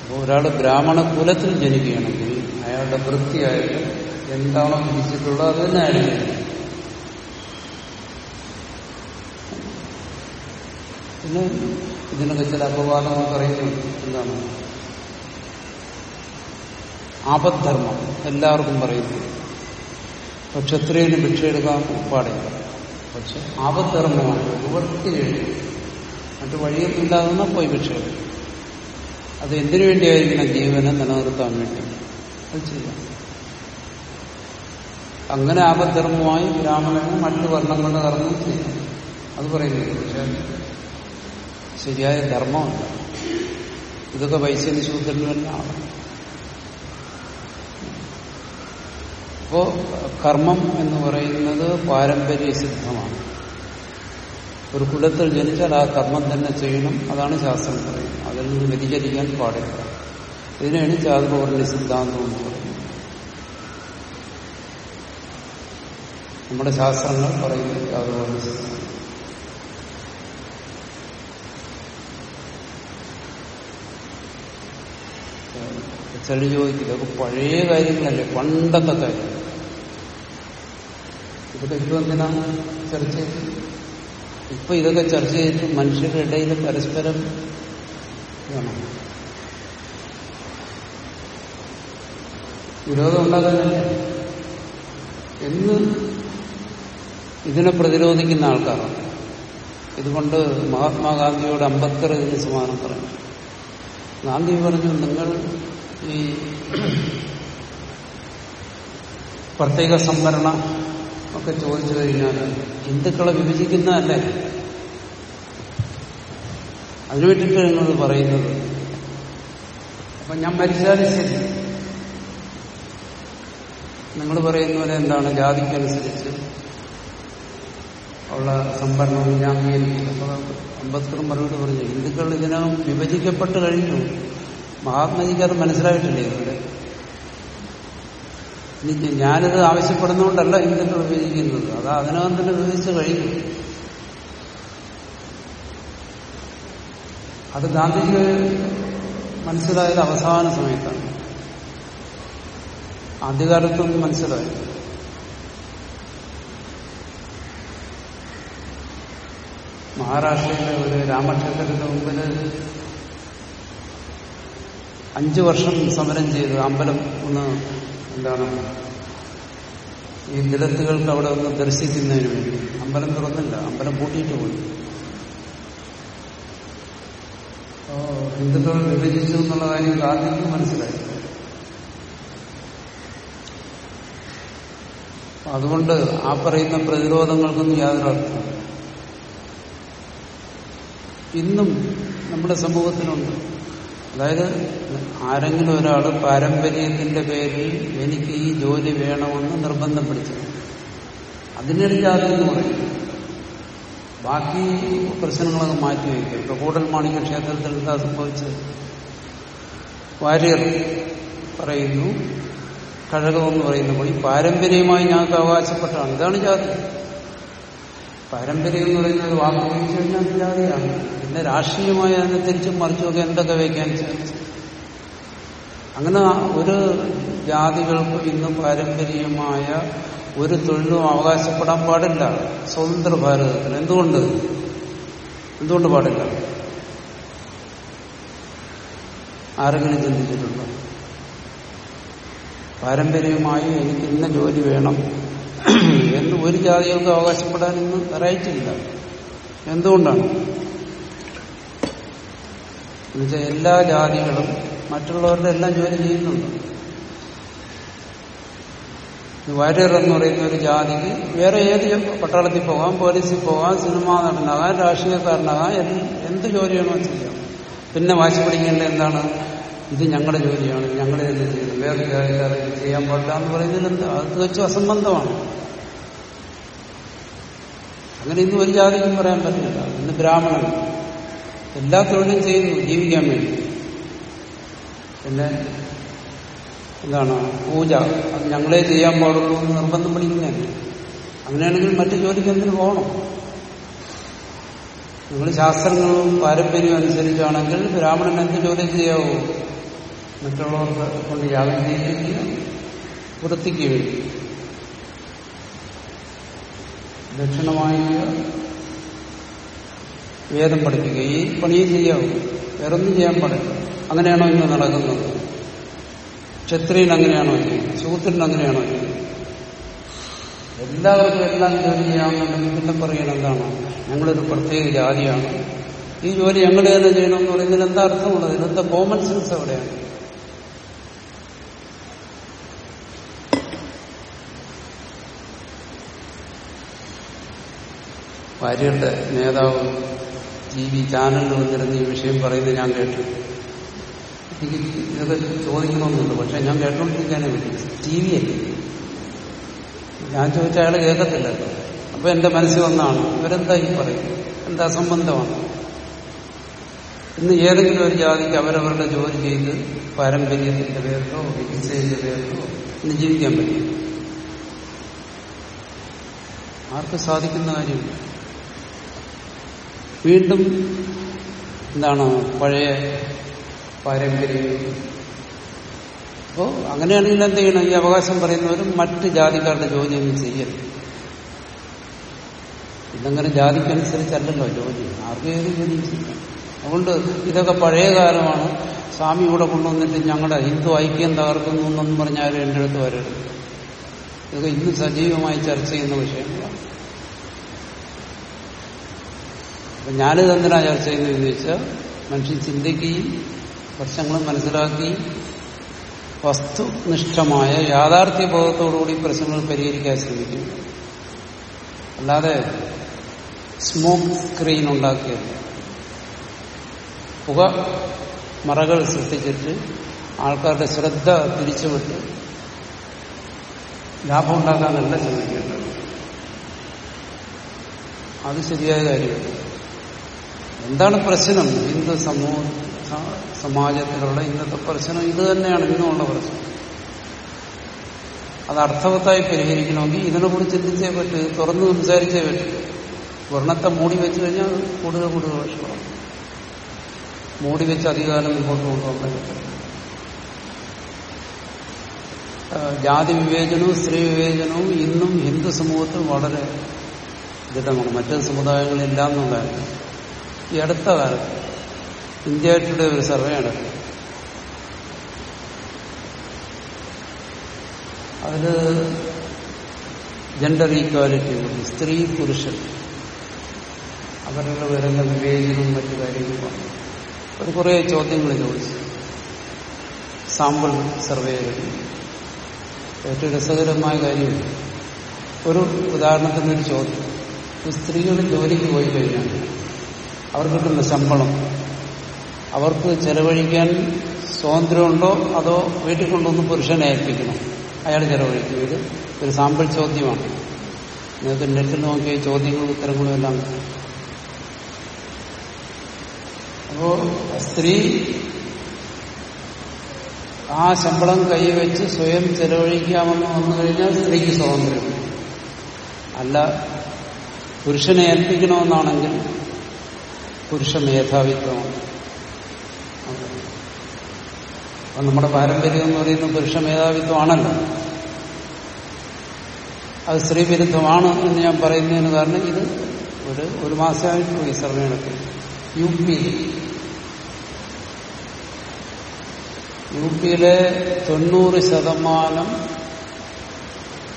അപ്പോൾ ഒരാൾ ബ്രാഹ്മണ കുലത്തിൽ ജനിക്കുകയാണെങ്കിൽ അയാളുടെ വൃത്തിയായിട്ട് എന്താണോ വിധിച്ചിട്ടുള്ളത് അത് തന്നെ അയാൾ പിന്നെ ഇതിനൊക്കെ ചില അപവാദങ്ങൾ പറയുന്നുണ്ട് എന്താണ്? ആപദ്ധർമ്മം. എല്ലാവർക്കും പറയുന്നു. ഇപ്പൊ ക്ഷത്രിയന് ഭിക്ഷ എടുക്കാൻ പാടില്ല. പക്ഷെ ആപദ്ധർമ്മമാണ്. നിവർത്തി മറ്റു വഴിയൊന്നുമില്ലാതെ പോയി ഭിക്ഷ എടുക്കും അത് എന്തിനു വേണ്ടിയായിരിക്കണം ജീവനെ നിലനിർത്താൻ വേണ്ടി? അത് ചെയ്യാം. അങ്ങനെ ആപദ്ധർമ്മമായി ബ്രാഹ്മണന് മറ്റു വർണങ്ങളുടെ കറങ്ങും ചെയ്യാം. അത് പറയുന്നില്ല. പക്ഷെ ശരിയായ ധർമ്മമല്ല ഇതൊക്കെ വൈശ്യന് ശൂദ്രനുമെല്ലാം അപ്പോ കർമ്മം എന്ന് പറയുന്നത് പാരമ്പര്യ സിദ്ധമാണ്. ഒരു കുലത്തിൽ ജനിച്ചാൽ ആ കർമ്മം തന്നെ ചെയ്യണം. അതാണ് ശാസ്ത്രം പറയുന്നത്. അതിൽ നിന്ന് വ്യതിചരിക്കാൻ പാടില്ല. ഇതിനാണ് ചാതുപൗർണ സിദ്ധാന്തം എന്ന് പറയുന്നത്. നമ്മുടെ ശാസ്ത്രങ്ങൾ പറയുന്നത് ചാതുപൗർണ സിദ്ധാന്തം. ചെളി ചോദിക്കില്ല. അത് പഴയ കാര്യങ്ങളല്ലേ പണ്ടത്തെ കാര്യം. ഇതൊക്കെ ഇപ്പൊ എന്തിനാണ് ചർച്ച ചെയ്ത് ഇപ്പൊ ഇതൊക്കെ ചർച്ച ചെയ്തിട്ട് മനുഷ്യരുടെ ഇടയിൽ പരസ്പരം വേണം. വിരോധം ഉണ്ടാകാനല്ലേ? എന്ന് ഇതിനെ പ്രതിരോധിക്കുന്ന ആൾക്കാരാണ്. ഇതുകൊണ്ട് മഹാത്മാഗാന്ധിയോട് അംബേദ്കർ ഇതിന് സമാനം പറഞ്ഞു. ഗാന്ധി പറഞ്ഞു നിങ്ങൾ ഈ പ്രത്യേക സംവരണ ഒക്കെ ചോദിച്ചു കഴിഞ്ഞാൽ ഹിന്ദുക്കളെ വിഭജിക്കുന്നതല്ലേ? അതിനു വേണ്ടിയിട്ട് നിങ്ങൾ പറയുന്നത്. അപ്പൊ ഞാൻ മരിച്ചാലും ശരി. നിങ്ങൾ പറയുന്ന പോലെ എന്താണ് ജാതിക്കനുസരിച്ച് ഉള്ള സംവരണവും ഞാൻ അംബേദ്കറും മറുപടി പറഞ്ഞു. ഹിന്ദുക്കൾ ഇതിനകം വിഭജിക്കപ്പെട്ട് കഴിഞ്ഞു. മഹാത്മജിക്ക് അത് മനസ്സിലായിട്ടില്ലേ ഇതുവരെ എനിക്ക് ഞാനിത് ആവശ്യപ്പെടുന്നതുകൊണ്ടല്ല ഹിന്ദുക്കൾ വിഭജിക്കുന്നത് അത് അതിനകം തന്നെ വിഭജിച്ച് കഴിഞ്ഞു. അത് ഗാന്ധിജി മനസ്സിലായത് അവസാന സമയത്താണ്. ആദ്യകാലത്തൊന്നും മനസ്സിലായി. മഹാരാഷ്ട്രയിലെ ഒരു രാമക്ഷേത്രത്തിന്റെ മുമ്പിൽ അഞ്ചു വർഷം സമരം ചെയ്തു. അമ്പലം ഒന്ന് എന്താണ്? ഈ ദിലത്തുകൾക്ക് അവിടെ ഒന്ന് ദർശിക്കുന്നതിന് വേണ്ടി. അമ്പലം തുറന്നില്ല. അമ്പലം പൂട്ടിയിട്ട് പോയി. ഹിന്ദുക്കൾ വിഭജിച്ചു എന്നുള്ള കാര്യം ഗാന്ധിക്ക് മനസ്സിലായി. അതുകൊണ്ട് ആ പറയുന്ന പ്രതിരോധങ്ങൾക്കൊന്നും യാതൊരു അർത്ഥമില്ല ഇന്നും നമ്മുടെ സമൂഹത്തിലുണ്ട്. അതായത് ആരെങ്കിലും ഒരാൾ പാരമ്പര്യത്തിന്റെ പേരിൽ എനിക്ക് ഈ ജോലി വേണമെന്ന് നിർബന്ധം പിടിച്ചു അതിനൊരു ജാതി എന്ന് പറയും. ബാക്കി പ്രശ്നങ്ങളൊക്കെ മാറ്റി വയ്ക്കും. ഇപ്പൊ കൂടൽ മാണിക്യ ക്ഷേത്രത്തിൽ എന്താ സംഭവിച്ചത്? വാര്യർ പറയുന്നു കഴകമെന്ന് പറയുന്ന പോയി പാരമ്പര്യമായി ഞങ്ങൾക്ക് അവകാശപ്പെട്ടാണ്. ഇതാണ് ജാതി. പാരമ്പര്യം എന്ന് ഒരു വാക്ക് ഉപയോഗിച്ചു കഴിഞ്ഞാൽ ജാതിയാണ് പിന്നെ രാഷ്ട്രീയമായി അതിനെ തിരിച്ചും മറിച്ചുമൊക്കെ എന്തൊക്കെ വയ്ക്കാൻ അങ്ങനെ ഒരു ജാതികൾക്ക് ഇന്നും പാരമ്പര്യമായ ഒരു തൊഴിലും അവകാശപ്പെടാൻ പാടില്ല. സ്വതന്ത്ര ഭാരതത്തിൽ എന്തുകൊണ്ട്? എന്തുകൊണ്ട് പാടില്ല? ആരെങ്കിലും ചിന്തിച്ചിട്ടുണ്ടോ? പാരമ്പര്യമായി എനിക്ക് ഇന്ന ജോലി വേണം. എന്ന് ഒരു ജാതികൾക്ക് അവകാശപ്പെടാൻ ഇന്ന് എന്തുകൊണ്ടാണ്? എന്നുവെച്ചാൽ എല്ലാ ജാതികളും മറ്റുള്ളവരുടെ എല്ലാം ജോലി ചെയ്യുന്നുണ്ട്. വാര്യർ എന്ന് പറയുന്ന ഒരു ജാതിക്ക് വേറെ ഏത് പട്ടാളത്തിൽ പോകാം പോലീസിൽ പോകാം സിനിമാ നടനാകാം രാഷ്ട്രീയക്കാരനാകാം എന്ത് ജോലിയാണോ ചെയ്യാം. പിന്നെ വാശി പിടിക്കേണ്ട എന്താണ്? ഇത് ഞങ്ങളുടെ ജോലിയാണ് ഞങ്ങളെ തന്നെ ചെയ്യുന്നത് വേറെ ജാതിക്കാരെ ചെയ്യാൻ പാടില്ല എന്ന് പറയുന്നതിന് എന്താ? അത് വെച്ച് അസംബന്ധമാണ്. അങ്ങനെ ഇന്ന് ഒരു ജാതിക്കും പറയാൻ പറ്റില്ല. ഇന്ന് ബ്രാഹ്മണൻ. എല്ലാ തൊഴിലും ചെയ്യുന്നു ജീവിക്കാൻ വേണ്ടി. പിന്നെ എന്താണ്? പൂജ. അത് ഞങ്ങളെ ചെയ്യാൻ പാടുള്ളൂ എന്ന് നിർബന്ധം പിടിക്കുന്നതന്നെ അങ്ങനെയാണെങ്കിൽ മറ്റു ജോലിക്ക് എന്തിനു പോകണം? നിങ്ങൾ ശാസ്ത്രങ്ങളും പാരമ്പര്യവും അനുസരിച്ചാണെങ്കിൽ ബ്രാഹ്മണൻ എന്ത് ജോലി ചെയ്യാവൂ? മറ്റുള്ളവർക്ക് കൊണ്ട് യാഗം ചെയ്യിക്കുക വൃത്തിക്ക് വേണ്ടി. വേദം പഠിപ്പിക്കുക. ഈ പണിയും ചെയ്യാവൂ. വേറൊന്നും ചെയ്യാൻ പാടില്ല. അങ്ങനെയാണോ ഇന്ന് നടക്കുന്നത്? ക്ഷത്രിയൻ അങ്ങനെയാണോ ചെയ്യുന്നത് ശൂദ്രൻ അങ്ങനെയാണോ ചെയ്യുന്നത് എല്ലാവർക്കും എല്ലാം ജോലി ചെയ്യാമെന്നുണ്ടെങ്കിൽ പിന്നെ പറയണം എന്താണ്? ഞങ്ങളൊരു പ്രത്യേക ജാതിയാണ്. ഈ ജോലി ഞങ്ങൾ തന്നെ ചെയ്യണമെന്ന് പറയുന്നതിന് എന്താ അർത്ഥമുള്ളത്? ഇതെന്താ കോമൺ സെൻസ് എവിടെയാണ്? ഭാര്യയുടെ നേതാവ് ടി വി ചാനലിൽ വന്നിരുന്ന ഈ വിഷയം പറയുന്നത് ഞാൻ കേട്ടു. എനിക്ക് ഇതൊക്കെ ചോദിക്കണമെന്നുണ്ട്. പക്ഷെ ഞാൻ കേട്ടോണ്ടിരിക്കാനേ പറ്റി. ടി വി അല്ലേ? ഞാൻ ചോദിച്ച അയാൾ കേൾക്കത്തില്ല. അപ്പൊ എന്റെ മനസ്സിൽ ഒന്നാണ് ഇവരെന്താ ഈ പറയും എന്താ സംബന്ധമാണ്? ഇന്ന് ഏതെങ്കിലും ഒരു ജാതിക്ക് അവരവരുടെ ജോലി ചെയ്ത് പാരമ്പര്യത്തിന്റെ പേരിലോ ചികിത്സയുടെ പേരിലോ ഇന്ന് ജീവിക്കാൻ പറ്റും ആർക്ക് സാധിക്കുന്ന കാര്യമില്ല. വീണ്ടും എന്താണ് പഴയ പാരമ്പര്യം? അപ്പോ അങ്ങനെയാണെങ്കിൽ എന്ത് ചെയ്യണം? ഈ അവകാശം പറയുന്നവരും മറ്റ് ജാതിക്കാരുടെ ജോലിയൊന്നും ചെയ്യരുത്. ഇതങ്ങനെ ജാതിക്കനുസരിച്ചല്ലല്ലോ ജോലി. ആർക്കും ഏത് ജോലി അതുകൊണ്ട് ഇതൊക്കെ പഴയ കാലമാണ്. സ്വാമി ഇവിടെ കൊണ്ടുവന്നിട്ട് ഞങ്ങളുടെ ഹിന്ദു ഐക്യം തകർക്കുന്നു എന്നൊന്നും പറഞ്ഞാലും എന്റെ അടുത്ത് വരരുത്. ഇതൊക്കെ ഇന്ന് സജീവമായി ചർച്ച ചെയ്യുന്ന വിഷയങ്ങളാണ്. അപ്പൊ ഞാനിത് ചർച്ച ചെയ്യുന്നതെന്ന് ചോദിച്ചാൽ മനുഷ്യൻ ചിന്തിക്കുകയും പ്രശ്നങ്ങൾ മനസ്സിലാക്കി വസ്തുനിഷ്ഠമായ യാഥാർത്ഥ്യ ബോധത്തോടുകൂടി പ്രശ്നങ്ങൾ പരിഹരിക്കാൻ ശ്രമിക്കും. അല്ലാതെ സ്മോക്ക് സ്ക്രീൻ ഉണ്ടാക്കിയത്. പുക മറകൾ സൃഷ്ടിച്ചിട്ട് ആൾക്കാരുടെ ശ്രദ്ധ തിരിച്ചുവിട്ട് ലാഭം ഉണ്ടാക്കാനല്ല ശ്രമിക്കേണ്ടത്. അത് ശരിയായ കാര്യമല്ല. എന്താണ് പ്രശ്നം? ഹിന്ദു സമൂഹ സമാജത്തിലുള്ള ഇന്നത്തെ പ്രശ്നം ഇത് തന്നെയാണ് ഇന്നുമുള്ള പ്രശ്നം. അത് അർത്ഥവത്തായി പരിഹരിക്കണമെങ്കിൽ ഇതിനെക്കുറിച്ച് ചിന്തിച്ചേ പറ്റൂ തുറന്ന് സംസാരിച്ചേ പറ്റൂ. വർണത്തെ മൂടി വെച്ച് കഴിഞ്ഞാൽ കൂടുതൽ കൂടുതൽ വിഷമം മൂടി വെച്ച് അധികാരം മുമ്പോട്ട് കൊണ്ടുപോകാൻ പറ്റും ജാതി വിവേചനവും സ്ത്രീ വിവേചനവും ഇന്നും ഹിന്ദു സമൂഹത്തിൽ വളരെ ദൃഢമാണ് മറ്റു സമുദായങ്ങളില്ല എന്നുള്ളതാണ് ഈ അടുത്ത കാലത്ത് ഇന്ത്യ ടുഡേ ഒരു സർവേ ആണ് അതിൽ ജെൻഡർ ഈക്വാലിറ്റി കൂടി സ്ത്രീ പുരുഷൻ അവരുടെ വരുന്ന വിവേചനവും മറ്റു കാര്യങ്ങളും അത് കുറേ ചോദ്യങ്ങൾ ചോദിച്ചു. സാമ്പിൾ സർവേ ഏറ്റവും രസകരമായ കാര്യം ഒരു ഉദാഹരണത്തിന് ഒരു ചോദ്യം. സ്ത്രീകൾ ജോലിക്ക് പോയി കഴിഞ്ഞാൽ അവർക്ക് കിട്ടുന്ന ശമ്പളം അവർക്ക് ചെലവഴിക്കാൻ സ്വാതന്ത്ര്യമുണ്ടോ അതോ വീട്ടിൽ കൊണ്ടുവന്ന് പുരുഷനെ ഏൽപ്പിക്കണം? അയാൾ ചെലവഴിക്കും. ഇത് ഒരു സാമ്പിൾ ചോദ്യമാണ്. നിങ്ങൾക്ക് നെറ്റിൽ നോക്കിയ ചോദ്യങ്ങളും ഉത്തരങ്ങളും എല്ലാം അപ്പോ സ്ത്രീ ആ ശമ്പളം കൈവച്ച് സ്വയം ചെലവഴിക്കാമെന്ന് വന്നു കഴിഞ്ഞാൽ സ്ത്രീക്ക് സ്വാതന്ത്ര്യം. അല്ല പുരുഷനെ ഏൽപ്പിക്കണമെന്നാണെങ്കിൽ പുരുഷ മേധാവിത്വമാണ്. അപ്പൊ നമ്മുടെ പാരമ്പര്യം എന്ന് പറയുന്നത് പുരുഷ മേധാവിത്വമാണല്ലോ. അത് സ്ത്രീ വിരുദ്ധമാണ് എന്ന് ഞാൻ പറയുന്നതിന് കാരണം ഇത് ഒരു ഒരു മാസമായിട്ട് പോയി സർവേ നടത്തി യു പി യു പിയിലെ തൊണ്ണൂറ് ശതമാനം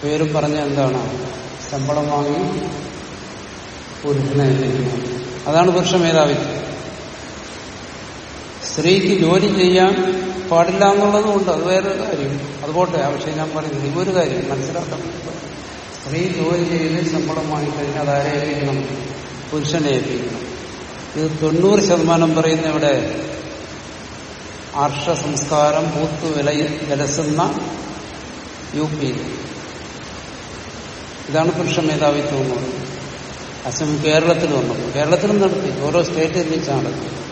പേരും പറഞ്ഞ എന്താണ്? ശമ്പളം വാങ്ങി പുരുഷനെ അതാണ് പുരുഷ മേധാവിത്വം. സ്ത്രീക്ക് ജോലി ചെയ്യാൻ പാടില്ല എന്നുള്ളതുകൊണ്ട് അത് വേറൊരു കാര്യം. അത് പോട്ടെ ആ വിഷയം ഞാൻ പറയുന്നത് ഒരു കാര്യം മനസ്സിലാക്കാൻ. സ്ത്രീ ജോലി ചെയ്ത് ശമ്പളം വാങ്ങിക്കഴിഞ്ഞാൽ അത് ആരെ ഏൽപ്പിക്കണം പുരുഷനെ ഏൽപ്പിക്കണം ഇത് തൊണ്ണൂറ് ശതമാനം പറയുന്ന ഇവിടെ ആർഷ സംസ്കാരം പൂത്തു വില വിലസുന്ന യു പി. ഇതാണ് പുരുഷ മേധാവിത്വം എന്ന് പറയുന്നത്. അസം കേരളത്തിൽ വന്നപ്പോൾ കേരളത്തിലും നടത്തി. ഓരോ സ്റ്റേറ്റ് വെച്ചാണ് നടത്തി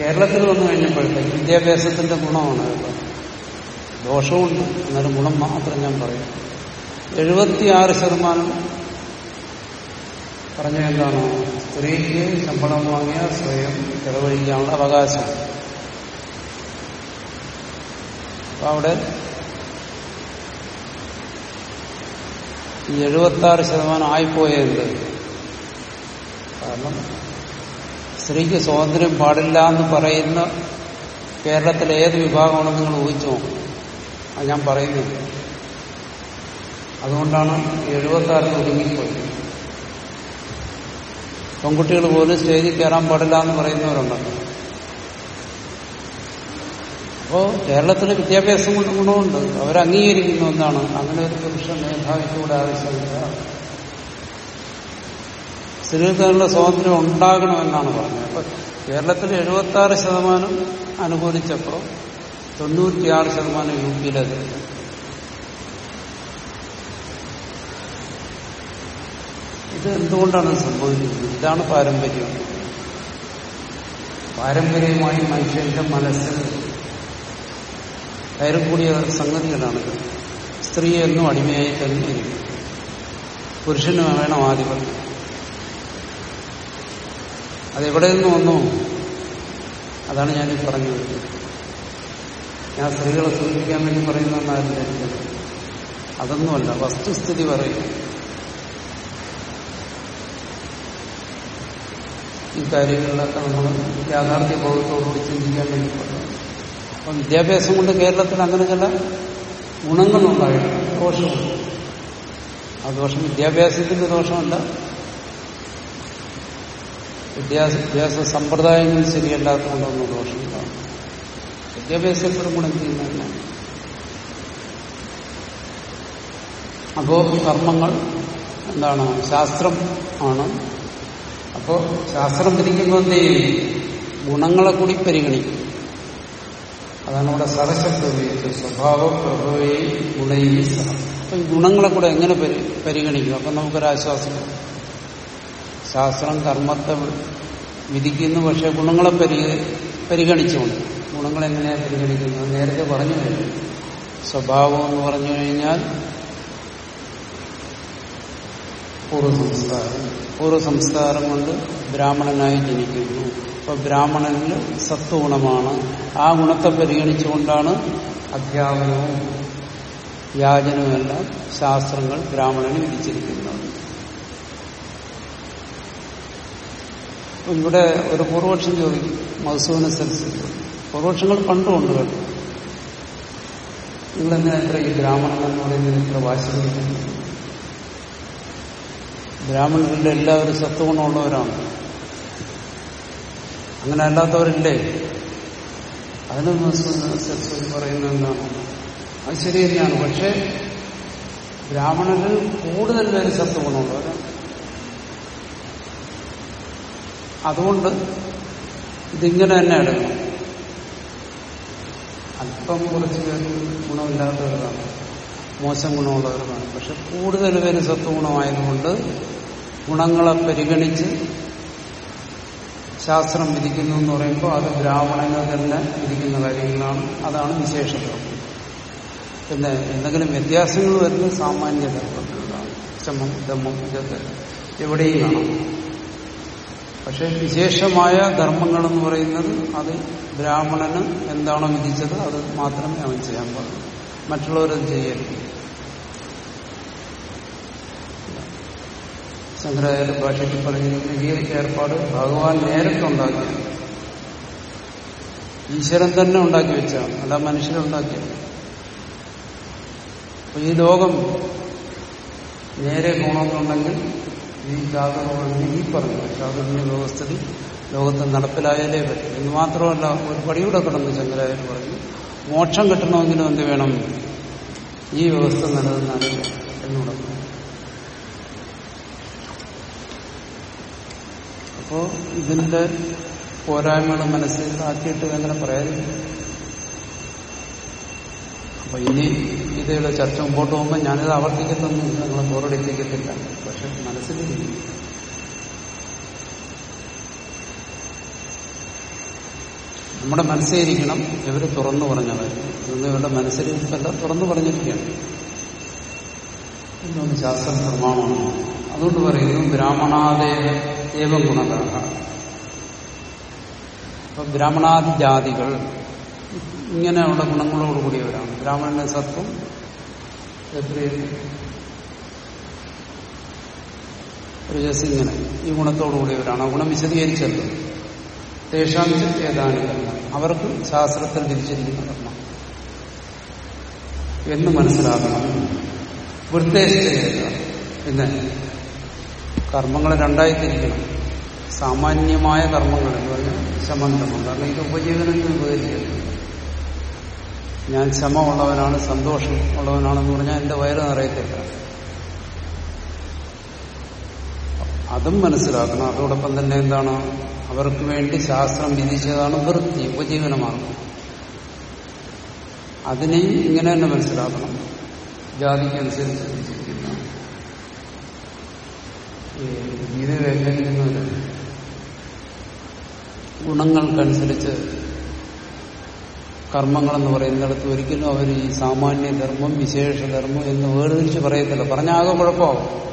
കേരളത്തിൽ വന്നു കഴിഞ്ഞപ്പോഴത്തേക്ക് വിദ്യാഭ്യാസത്തിന്റെ ഗുണമാണ് ദോഷവും ദോഷവുമുണ്ട് എന്നാലും ഗുണം മാത്രം ഞാൻ പറയും. എഴുപത്തിയാറ് ശതമാനം പറഞ്ഞ എന്താണ്? സ്ത്രീക്ക് ശമ്പളം വാങ്ങിയ സ്വയം ചെലവഴിക്കാനുള്ള അവകാശം. അപ്പൊ അവിടെ ഈ എഴുപത്തി ആറ് ശതമാനം ആയിപ്പോയത് കാരണം സ്ത്രീക്ക് സ്വാതന്ത്ര്യം പാടില്ല എന്ന് പറയുന്ന കേരളത്തിലെ ഏത് വിഭാഗമാണെന്ന് നിങ്ങൾ ഊഹിച്ചു അത് ഞാൻ പറയുന്നില്ല. അതുകൊണ്ടാണ് എഴുപത്തി ആറിൽ ഒതുങ്ങിപ്പോയത് പെൺകുട്ടികൾ പോലും സ്റ്റേജിൽ കയറാൻ പാടില്ല എന്ന് പറയുന്നവരുണ്ടല്ലോ. അപ്പോ കേരളത്തിലെ വിദ്യാഭ്യാസം കൊണ്ട് ഗുണമുണ്ട്. അവരംഗീകരിക്കുന്ന ഒന്നാണ് അങ്ങനെ ഒരു പുരുഷ മേധാവിക്കൂടെ ആവശ്യമില്ല. സ്ത്രീകൾക്കുള്ള സ്വാതന്ത്ര്യം ഉണ്ടാകണമെന്നാണ് പറഞ്ഞത്. അപ്പൊ കേരളത്തിൽ എഴുപത്തി ആറ് ശതമാനം അനുകൂലിച്ചപ്പോൾ തൊണ്ണൂറ്റിയാറ് ശതമാനം യു പിയിലത്. ഇത് എന്തുകൊണ്ടാണ് സംഭവിക്കുന്നത്? ഇതാണ് പാരമ്പര്യം. പാരമ്പര്യമായി മനുഷ്യന്റെ മനസ്സിൽ കയറിക്കൂടിയ സംഗതികളാണ് സ്ത്രീ എന്നും അടിമയായി തന്നെ പുരുഷന് വേണം ആധിപത്യം. അതെവിടെ നിന്ന് വന്നു? അതാണ് പറഞ്ഞു പറഞ്ഞത്. ഞാൻ സ്ത്രീകളെ സൂചിപ്പിക്കാൻ വേണ്ടി പറയുന്നതെന്നായിരുന്നു അതൊന്നുമല്ല വസ്തുസ്ഥിതി പറയും ഈ കാര്യങ്ങളിലൊക്കെ നമ്മൾ യാഥാർത്ഥ്യ ബോധത്തോടുകൂടി ചിന്തിക്കാൻ വേണ്ടി പറയും അപ്പം വിദ്യാഭ്യാസം കൊണ്ട് കേരളത്തിൽ അങ്ങനെ ചില ഗുണങ്ങളുണ്ടായിട്ടുണ്ട്. ദോഷമുണ്ട്. ആ ദോഷം വിദ്യാഭ്യാസത്തിന്റെ ദോഷമല്ല വിദ്യാഭ്യാസ സമ്പ്രദായങ്ങൾ ശരിയല്ലാത്തതുകൊണ്ടൊന്നും ദോഷമില്ല. വിദ്യാഭ്യാസം എപ്പോഴും ഗുണം ചെയ്യുന്നതല്ല അപ്പോ കർമ്മങ്ങൾ എന്താണ്? ശാസ്ത്രം ആണ്. അപ്പോ ശാസ്ത്രം വിധിക്കുമ്പോൾ എന്ത് ചെയ്യും? ഗുണങ്ങളെ കൂടി പരിഗണിക്കും. അതാണ് ഇവിടെ ഉപയോഗിച്ചത്. സ്വഭാവ പ്രഭവയും ഗുണയും അപ്പൊ ഈ ഗുണങ്ങളെ കൂടെ എങ്ങനെ പരി പരിഗണിക്കും? അപ്പൊ നമുക്കൊരാശ്വാസം. ശാസ്ത്രം കർമ്മത്തെ വിധിക്കുന്നു പക്ഷെ ഗുണങ്ങളെ പരി പരിഗണിച്ചുകൊണ്ട്. ഗുണങ്ങൾ എങ്ങനെയാണ് പരിഗണിക്കുന്നത്? നേരത്തെ പറഞ്ഞു കഴിഞ്ഞു. സ്വഭാവം എന്ന് പറഞ്ഞു കഴിഞ്ഞാൽ പൂർവസംസ്കാരം പൂർവസംസ്കാരം കൊണ്ട് ബ്രാഹ്മണനായി ജനിക്കുന്നു. അപ്പൊ ബ്രാഹ്മണനിൽ സത്വഗുണമാണ്. ആ ഗുണത്തെ പരിഗണിച്ചുകൊണ്ടാണ് അധ്യാപനവും യാചനവുമെല്ലാം ശാസ്ത്രങ്ങൾ ബ്രാഹ്മണന് വിധിച്ചിരിക്കുന്നത്. ഇവിടെ ഒരു പൂർവക്ഷം ചോദിക്കും മധുസൂന പൂർവക്ഷങ്ങൾ പണ്ടുമുണ്ട് കേട്ടോ. നിങ്ങളെന്തിനാ ഇത്ര ഈ ബ്രാഹ്മണൻ എന്ന് പറയുന്നതിന് ഇത്ര വാശി ബ്രാഹ്മണരുടെ എല്ലാവരും സത്വഗുണമുള്ളവരാണ്. അങ്ങനെ അല്ലാത്തവരില്ലേ? അതിന് സരസ്വതി പറയുന്നത് എന്താണ്? അത് ശരി തന്നെയാണ്. പക്ഷെ ബ്രാഹ്മണരിൽ കൂടുതൽ പേര് സത്വഗുണമുള്ളവരാണ്. അതുകൊണ്ട് ഇതിങ്ങനെ തന്നെ എടുക്കണം. അല്പം കുറച്ച് പേര് ഗുണമില്ലാത്തവരാണ്. മോശം ഗുണമുള്ളവരുമാണ്. പക്ഷെ കൂടുതൽ പേര് സത്വഗുണമായതുകൊണ്ട് ഗുണങ്ങളെ പരിഗണിച്ച് ശാസ്ത്രം വിധിക്കുന്നു എന്ന് പറയുമ്പോൾ അത് ബ്രാഹ്മണങ്ങൾ തന്നെ വിധിക്കുന്ന കാര്യങ്ങളാണ്. അതാണ് വിശേഷതം പിന്നെ എന്തെങ്കിലും വ്യത്യാസങ്ങൾ വരുന്നത് സാമാന്യ ധർമ്മങ്ങളിലാണ് ശമം ദമ്മം ഇതൊക്കെ എവിടെയും കാണാം പക്ഷെ വിശേഷമായ ധർമ്മങ്ങളെന്ന് പറയുന്നത് അത് ബ്രാഹ്മണന് എന്താണോ വിധിച്ചത് അത് മാത്രമേ അവൻ ചെയ്യാൻ പാടുള്ളൂ. മറ്റുള്ളവരത് ചെയ്യരുത്. ശങ്കരാചാര്യ ഭാഷയ്ക്ക് പറഞ്ഞിരിക്കുന്ന ഈ ഏർപ്പാട് ഭഗവാൻ നേരിട്ടുണ്ടാക്കിയത് ഈശ്വരൻ തന്നെ ഉണ്ടാക്കി വെച്ചാണ് അല്ല മനുഷ്യരുണ്ടാക്കിയത് അപ്പൊ ഈ ലോകം നേരെ പോകണമെന്നുണ്ടെങ്കിൽ ഈ ജാതകമാണ് ഈ പറഞ്ഞു ജാതകീയ വ്യവസ്ഥിതി ലോകത്ത് നടപ്പിലായാലേ പറ്റും. എന്ന് മാത്രമല്ല ഒരു പടിയുടെ കിടന്ന് ചന്ദ്രായ പറഞ്ഞു മോക്ഷം കിട്ടണമെങ്കിലും എന്ത് വേണം? ഈ വ്യവസ്ഥ നിലനിന്നാണ് എന്നുള്ളത്. അപ്പോ ഇതിന്റെ പോരായ്മകൾ മനസ്സിലാക്കിയിട്ട് എങ്ങനെ പറയാതിരിക്കും അപ്പൊ ഇനി ഇതേടെ ചർച്ച മുമ്പോട്ട് പോകുമ്പോൾ ഞാനിത് ആവർത്തിക്കത്തൊന്നും നിങ്ങളെ ബോറടിപ്പിക്കത്തില്ല. പക്ഷെ മനസ്സിൽ നമ്മുടെ മനസ്സിലിരിക്കണം. ഇവർ തുറന്നു പറഞ്ഞവർ ഇന്ന് ഇവരുടെ മനസ്സിലിരിപ്പല്ല തുറന്നു പറഞ്ഞിരിക്കുകയാണ്. ഇതൊന്ന് ശാസ്ത്ര പ്രമാണമാണ് അതുകൊണ്ട് പറയുന്നു ബ്രാഹ്മണാദേവ ഏവം ഗുണകാഹ അപ്പൊ ബ്രാഹ്മണാദി ജാതികൾ ഇങ്ങനെയുള്ള ഗുണങ്ങളോട് കൂടിയവരാണ് ബ്രാഹ്മണന്റെ സത്വം രജസ് ഇങ്ങനെ ഈ ഗുണത്തോടു കൂടിയവരാണ് ആ ഗുണം വിശദീകരിച്ചല്ലോ. തേഷാം ഏതാണ്? അവർക്ക് ശാസ്ത്രത്തിൽ വിധിച്ചിരിക്കുന്ന കർമ്മം എന്ന് മനസ്സിലാക്കണം. വൃത്തേഷ്ട പിന്നെ കർമ്മങ്ങൾ രണ്ടായി തിരിക്കണം സാമാന്യമായ കർമ്മങ്ങൾ എന്ന് പറഞ്ഞാൽ ശമന്തമം കാരണം ഇത് ഉപജീവനത്തിന് ഉപകരിക്കുന്നു ഞാൻ ക്ഷമമുള്ളവനാണ് സന്തോഷം ഉള്ളവനാണെന്ന് പറഞ്ഞാൽ എന്റെ വയറ് നിറയത്തില്ല. അതും മനസ്സിലാക്കണം. അതോടൊപ്പം തന്നെ എന്താണ്? അവർക്ക് വേണ്ടി ശാസ്ത്രം വിധിച്ചതാണ് വൃത്തി ഉപജീവനമാർഗം. അതിനെയും ഇങ്ങനെ തന്നെ മനസ്സിലാക്കണം. ജാതിക്കനുസരിച്ച് വിധിച്ചിരിക്കുന്ന ഗുണങ്ങൾക്കനുസരിച്ച് കർമ്മങ്ങളെന്ന് പറയുന്നിടത്ത് ഒരിക്കലും അവർ ഈ സാമാന്യ ധർമ്മം വിശേഷ ധർമ്മം എന്ന് വേർതിരിച്ച് പറയത്തില്ല. പറഞ്ഞ സാമാന്യ കുഴപ്പമാവും.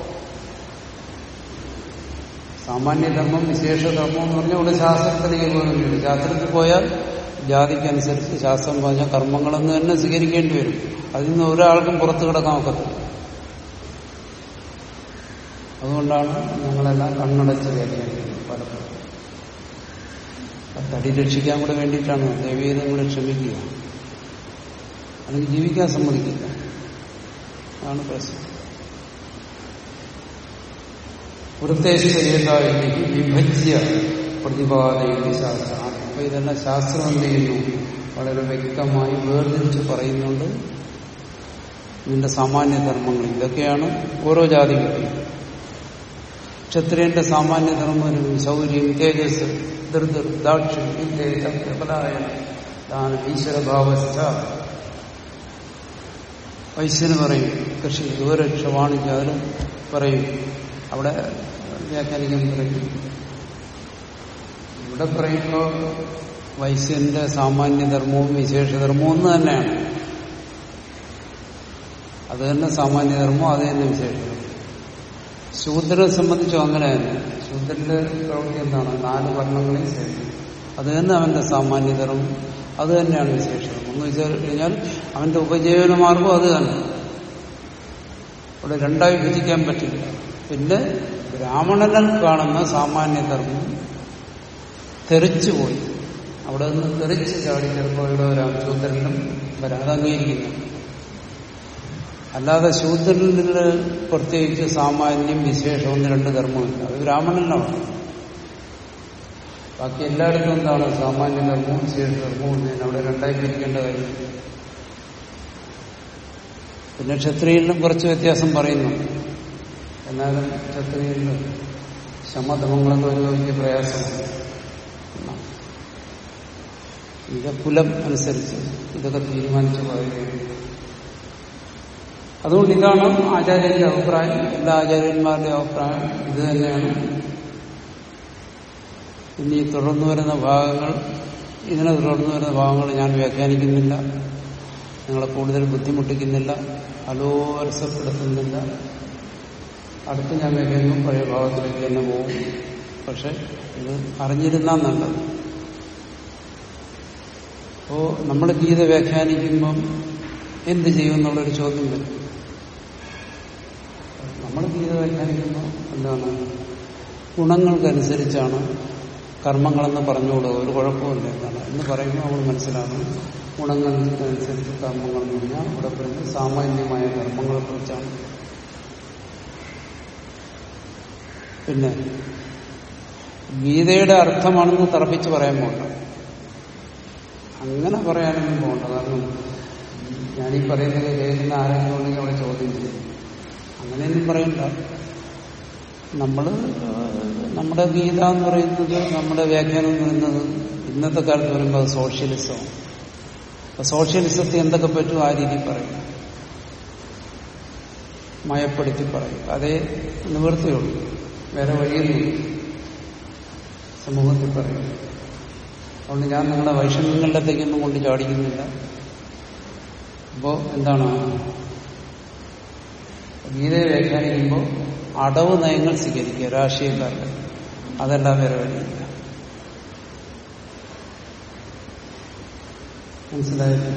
സാമാന്യധർമ്മം വിശേഷധർമ്മം എന്ന് പറഞ്ഞാൽ ഇവിടെ ശാസ്ത്രത്തിലേക്ക് പോകുന്നുണ്ട് ശാസ്ത്രത്തിൽ പോയാൽ ജാതിക്കനുസരിച്ച് ശാസ്ത്രം പറഞ്ഞ കർമ്മങ്ങളെന്ന് തന്നെ സ്വീകരിക്കേണ്ടി വരും. അതിൽ നിന്ന് ഒരാൾക്കും പുറത്തു കിടക്കാൻ ഒക്കത്തില്ല. അതുകൊണ്ടാണ് ഞങ്ങളെല്ലാം കണ്ണടച്ച് വ്യാഖ്യാനിക്കുന്നത് തടി രക്ഷിക്കാൻ കൂടെ വേണ്ടിയിട്ടാണ് ദൈവീതങ്ങളെ ക്ഷമിക്കുക. അല്ലെങ്കിൽ ജീവിക്കാൻ സമ്മതിക്കില്ല. അതാണ് പ്രശ്നം. വൃത്തേശ്വരേതായിലേക്ക് വിഭജ്യ പ്രതിപാദയുടെ ശാസ്ത്രമാണ് അപ്പൊ ഇതെല്ലാം ശാസ്ത്രം എന്ത് ചെയ്യുന്നു? വളരെ വ്യക്തമായി വേർതിരിച്ച് പറയുന്നുണ്ട്. ഇതിന്റെ സാമാന്യ ധർമ്മങ്ങൾ ഇതൊക്കെയാണ് ഓരോ ജാതികളും ക്ഷത്രിയന്റെ സാമാന്യ ധർമ്മം ശൗര്യം തേജസ് ധൃതിർ ദാക്ഷ്യം വിദ്യപലായന ദാനം ഈശ്വരഭാവസ്ഥ വൈശ്യന് പറയും കൃഷി ദൂരക്ഷ വാണിജ്യം പറയും. അവിടെ വ്യാഖ്യാനിക്കാൻ പറയും. ഇവിടെ പറയുമ്പോൾ വൈശ്യന്റെ സാമാന്യ ധർമ്മവും വിശേഷധർമ്മവും ഒന്ന് തന്നെയാണ്. അത് തന്നെ സാമാന്യധർമ്മം അത് തന്നെ വിശേഷധർമ്മം ശൂദ്രനെ സംബന്ധിച്ചും അങ്ങനെയല്ല ശൂദ്രന്റെ പ്രവൃത്തി എന്താണ്? നാല് വർണങ്ങളെയും സേവിക്കും അത് തന്നെ അവന്റെ സാമാന്യധർമ്മം അത് തന്നെയാണ് വിശേഷം എന്ന് വിചാരിച്ചു കഴിഞ്ഞാൽ അവന്റെ ഉപജീവന മാർഗം അത് തന്നെ. അവിടെ രണ്ടായി വിഭജിക്കാൻ പറ്റില്ല. പിന്നെ ബ്രാഹ്മണനിൽ കാണുന്ന സാമാന്യധർമ്മം തെറിച്ചുപോയി. അവിടെ നിന്ന് തെറിച്ച് ചാടി ചിലപ്പോൾ ഇവിടെ ഒരാൾ ശൂദ്രനിലും വരാതെ അംഗീകരിക്കുന്നു അല്ലാതെ ശൂദ്രനിൽ പ്രത്യേകിച്ച് സാമാന്യം വിശേഷം ഒന്ന് രണ്ട് കർമ്മമില്ല അത് ബ്രാഹ്മണനാണ് ബാക്കി എല്ലായിടത്തും എന്താണ്? സാമാന്യ കർമ്മവും വിശേഷ കർമ്മവും അവിടെ രണ്ടായി പിരിക്കേണ്ട കാര്യം. പിന്നെ ക്ഷത്രിയിലും കുറച്ച് വ്യത്യാസം പറയുന്നു. എന്നാലും ക്ഷത്രിയിൽ ശമധമങ്ങളൊക്കെ വലിയ പ്രയാസമാണ് ഇത് കുലം അനുസരിച്ച് ഇതൊക്കെ തീരുമാനിച്ചു പറയുകയാണ് അതുകൊണ്ട് ഇതാണ് ആചാര്യന്റെ അഭിപ്രായം. എല്ലാ ആചാര്യന്മാരുടെ അഭിപ്രായം ഇത് തന്നെയാണ്. ഇനി തുടർന്നു വരുന്ന ഭാഗങ്ങൾ ഇതിനെ തുടർന്നു വരുന്ന ഭാഗങ്ങൾ ഞാൻ വ്യാഖ്യാനിക്കുന്നില്ല. നിങ്ങളെ കൂടുതൽ ബുദ്ധിമുട്ടിക്കുന്നില്ല അലോരസപ്പെടുത്തുന്നില്ല. അടുത്ത് ഞാൻ വ്യാഖ്യാനിക്കും പഴയ ഭാഗത്തിലേക്ക് തന്നെ പോകും. പക്ഷെ ഇത് അറിഞ്ഞിരുന്നാൽ നല്ലത്. അപ്പോ നമ്മൾ ഗീത വ്യാഖ്യാനിക്കുമ്പം എന്ത് ചെയ്യുമെന്നുള്ളൊരു ചോദ്യം വരും. നമ്മൾ ഗീത വ്യാഖ്യാനിക്കുമ്പോൾ എന്താണ്? ഗുണങ്ങൾക്കനുസരിച്ചാണ് കർമ്മങ്ങളെന്ന് പറഞ്ഞുകൂടുക ഒരു കുഴപ്പമില്ല എന്താണ് എന്ന് പറയുമ്പോൾ നമ്മൾ മനസ്സിലാക്കണം. ഗുണങ്ങൾക്കനുസരിച്ച് കർമ്മങ്ങൾ എന്ന് പറഞ്ഞാൽ ഇവിടെ പറയുന്നത് സാമാന്യമായ കർമ്മങ്ങളെ കുറിച്ചാണ് പിന്നെ ഗീതയുടെ അർത്ഥമാണെന്ന് തറപ്പിച്ച് പറയാൻ പോകണ്ട അങ്ങനെ പറയാനൊന്നും പോകണ്ട കാരണം ഞാനീ പറയുന്നത് കേൾക്കുന്ന ആരെങ്കിലും ഉണ്ടെങ്കിൽ അവിടെ ചോദ്യം ചെയ്യും. അങ്ങനെയൊന്നും പറയണ്ട. നമ്മൾ നമ്മുടെ ഗീത എന്ന് പറയുന്നത് നമ്മുടെ വ്യാഖ്യാനം എന്ന് പറയുന്നത് ഇന്നത്തെ കാലത്ത് വരുമ്പോൾ അത് സോഷ്യലിസമാണ് അപ്പൊ സോഷ്യലിസത്തെ എന്തൊക്കെ പറ്റും ആ രീതി പറയും. മയപ്പെടുത്തി പറയും. അതേ നിവൃത്തിയുള്ളൂ വേറെ വഴിയൊന്നുമില്ല സമൂഹത്തിൽ പറയും. അതുകൊണ്ട് ഞാൻ നിങ്ങളുടെ വൈഷമ്യങ്ങളിലത്തേക്കൊന്നും കൊണ്ട് ചാടിക്കുന്നില്ല. അപ്പോ എന്താണ്? ഗീതയെ വ്യാഖ്യാനിക്കുമ്പോൾ അടവ് നയങ്ങൾ സ്വീകരിക്കുക രാഷ്ട്രീയക്കാരുടെ അതെല്ലാം വേറെ വഴിയില്ല മനസ്സിലായില്ല?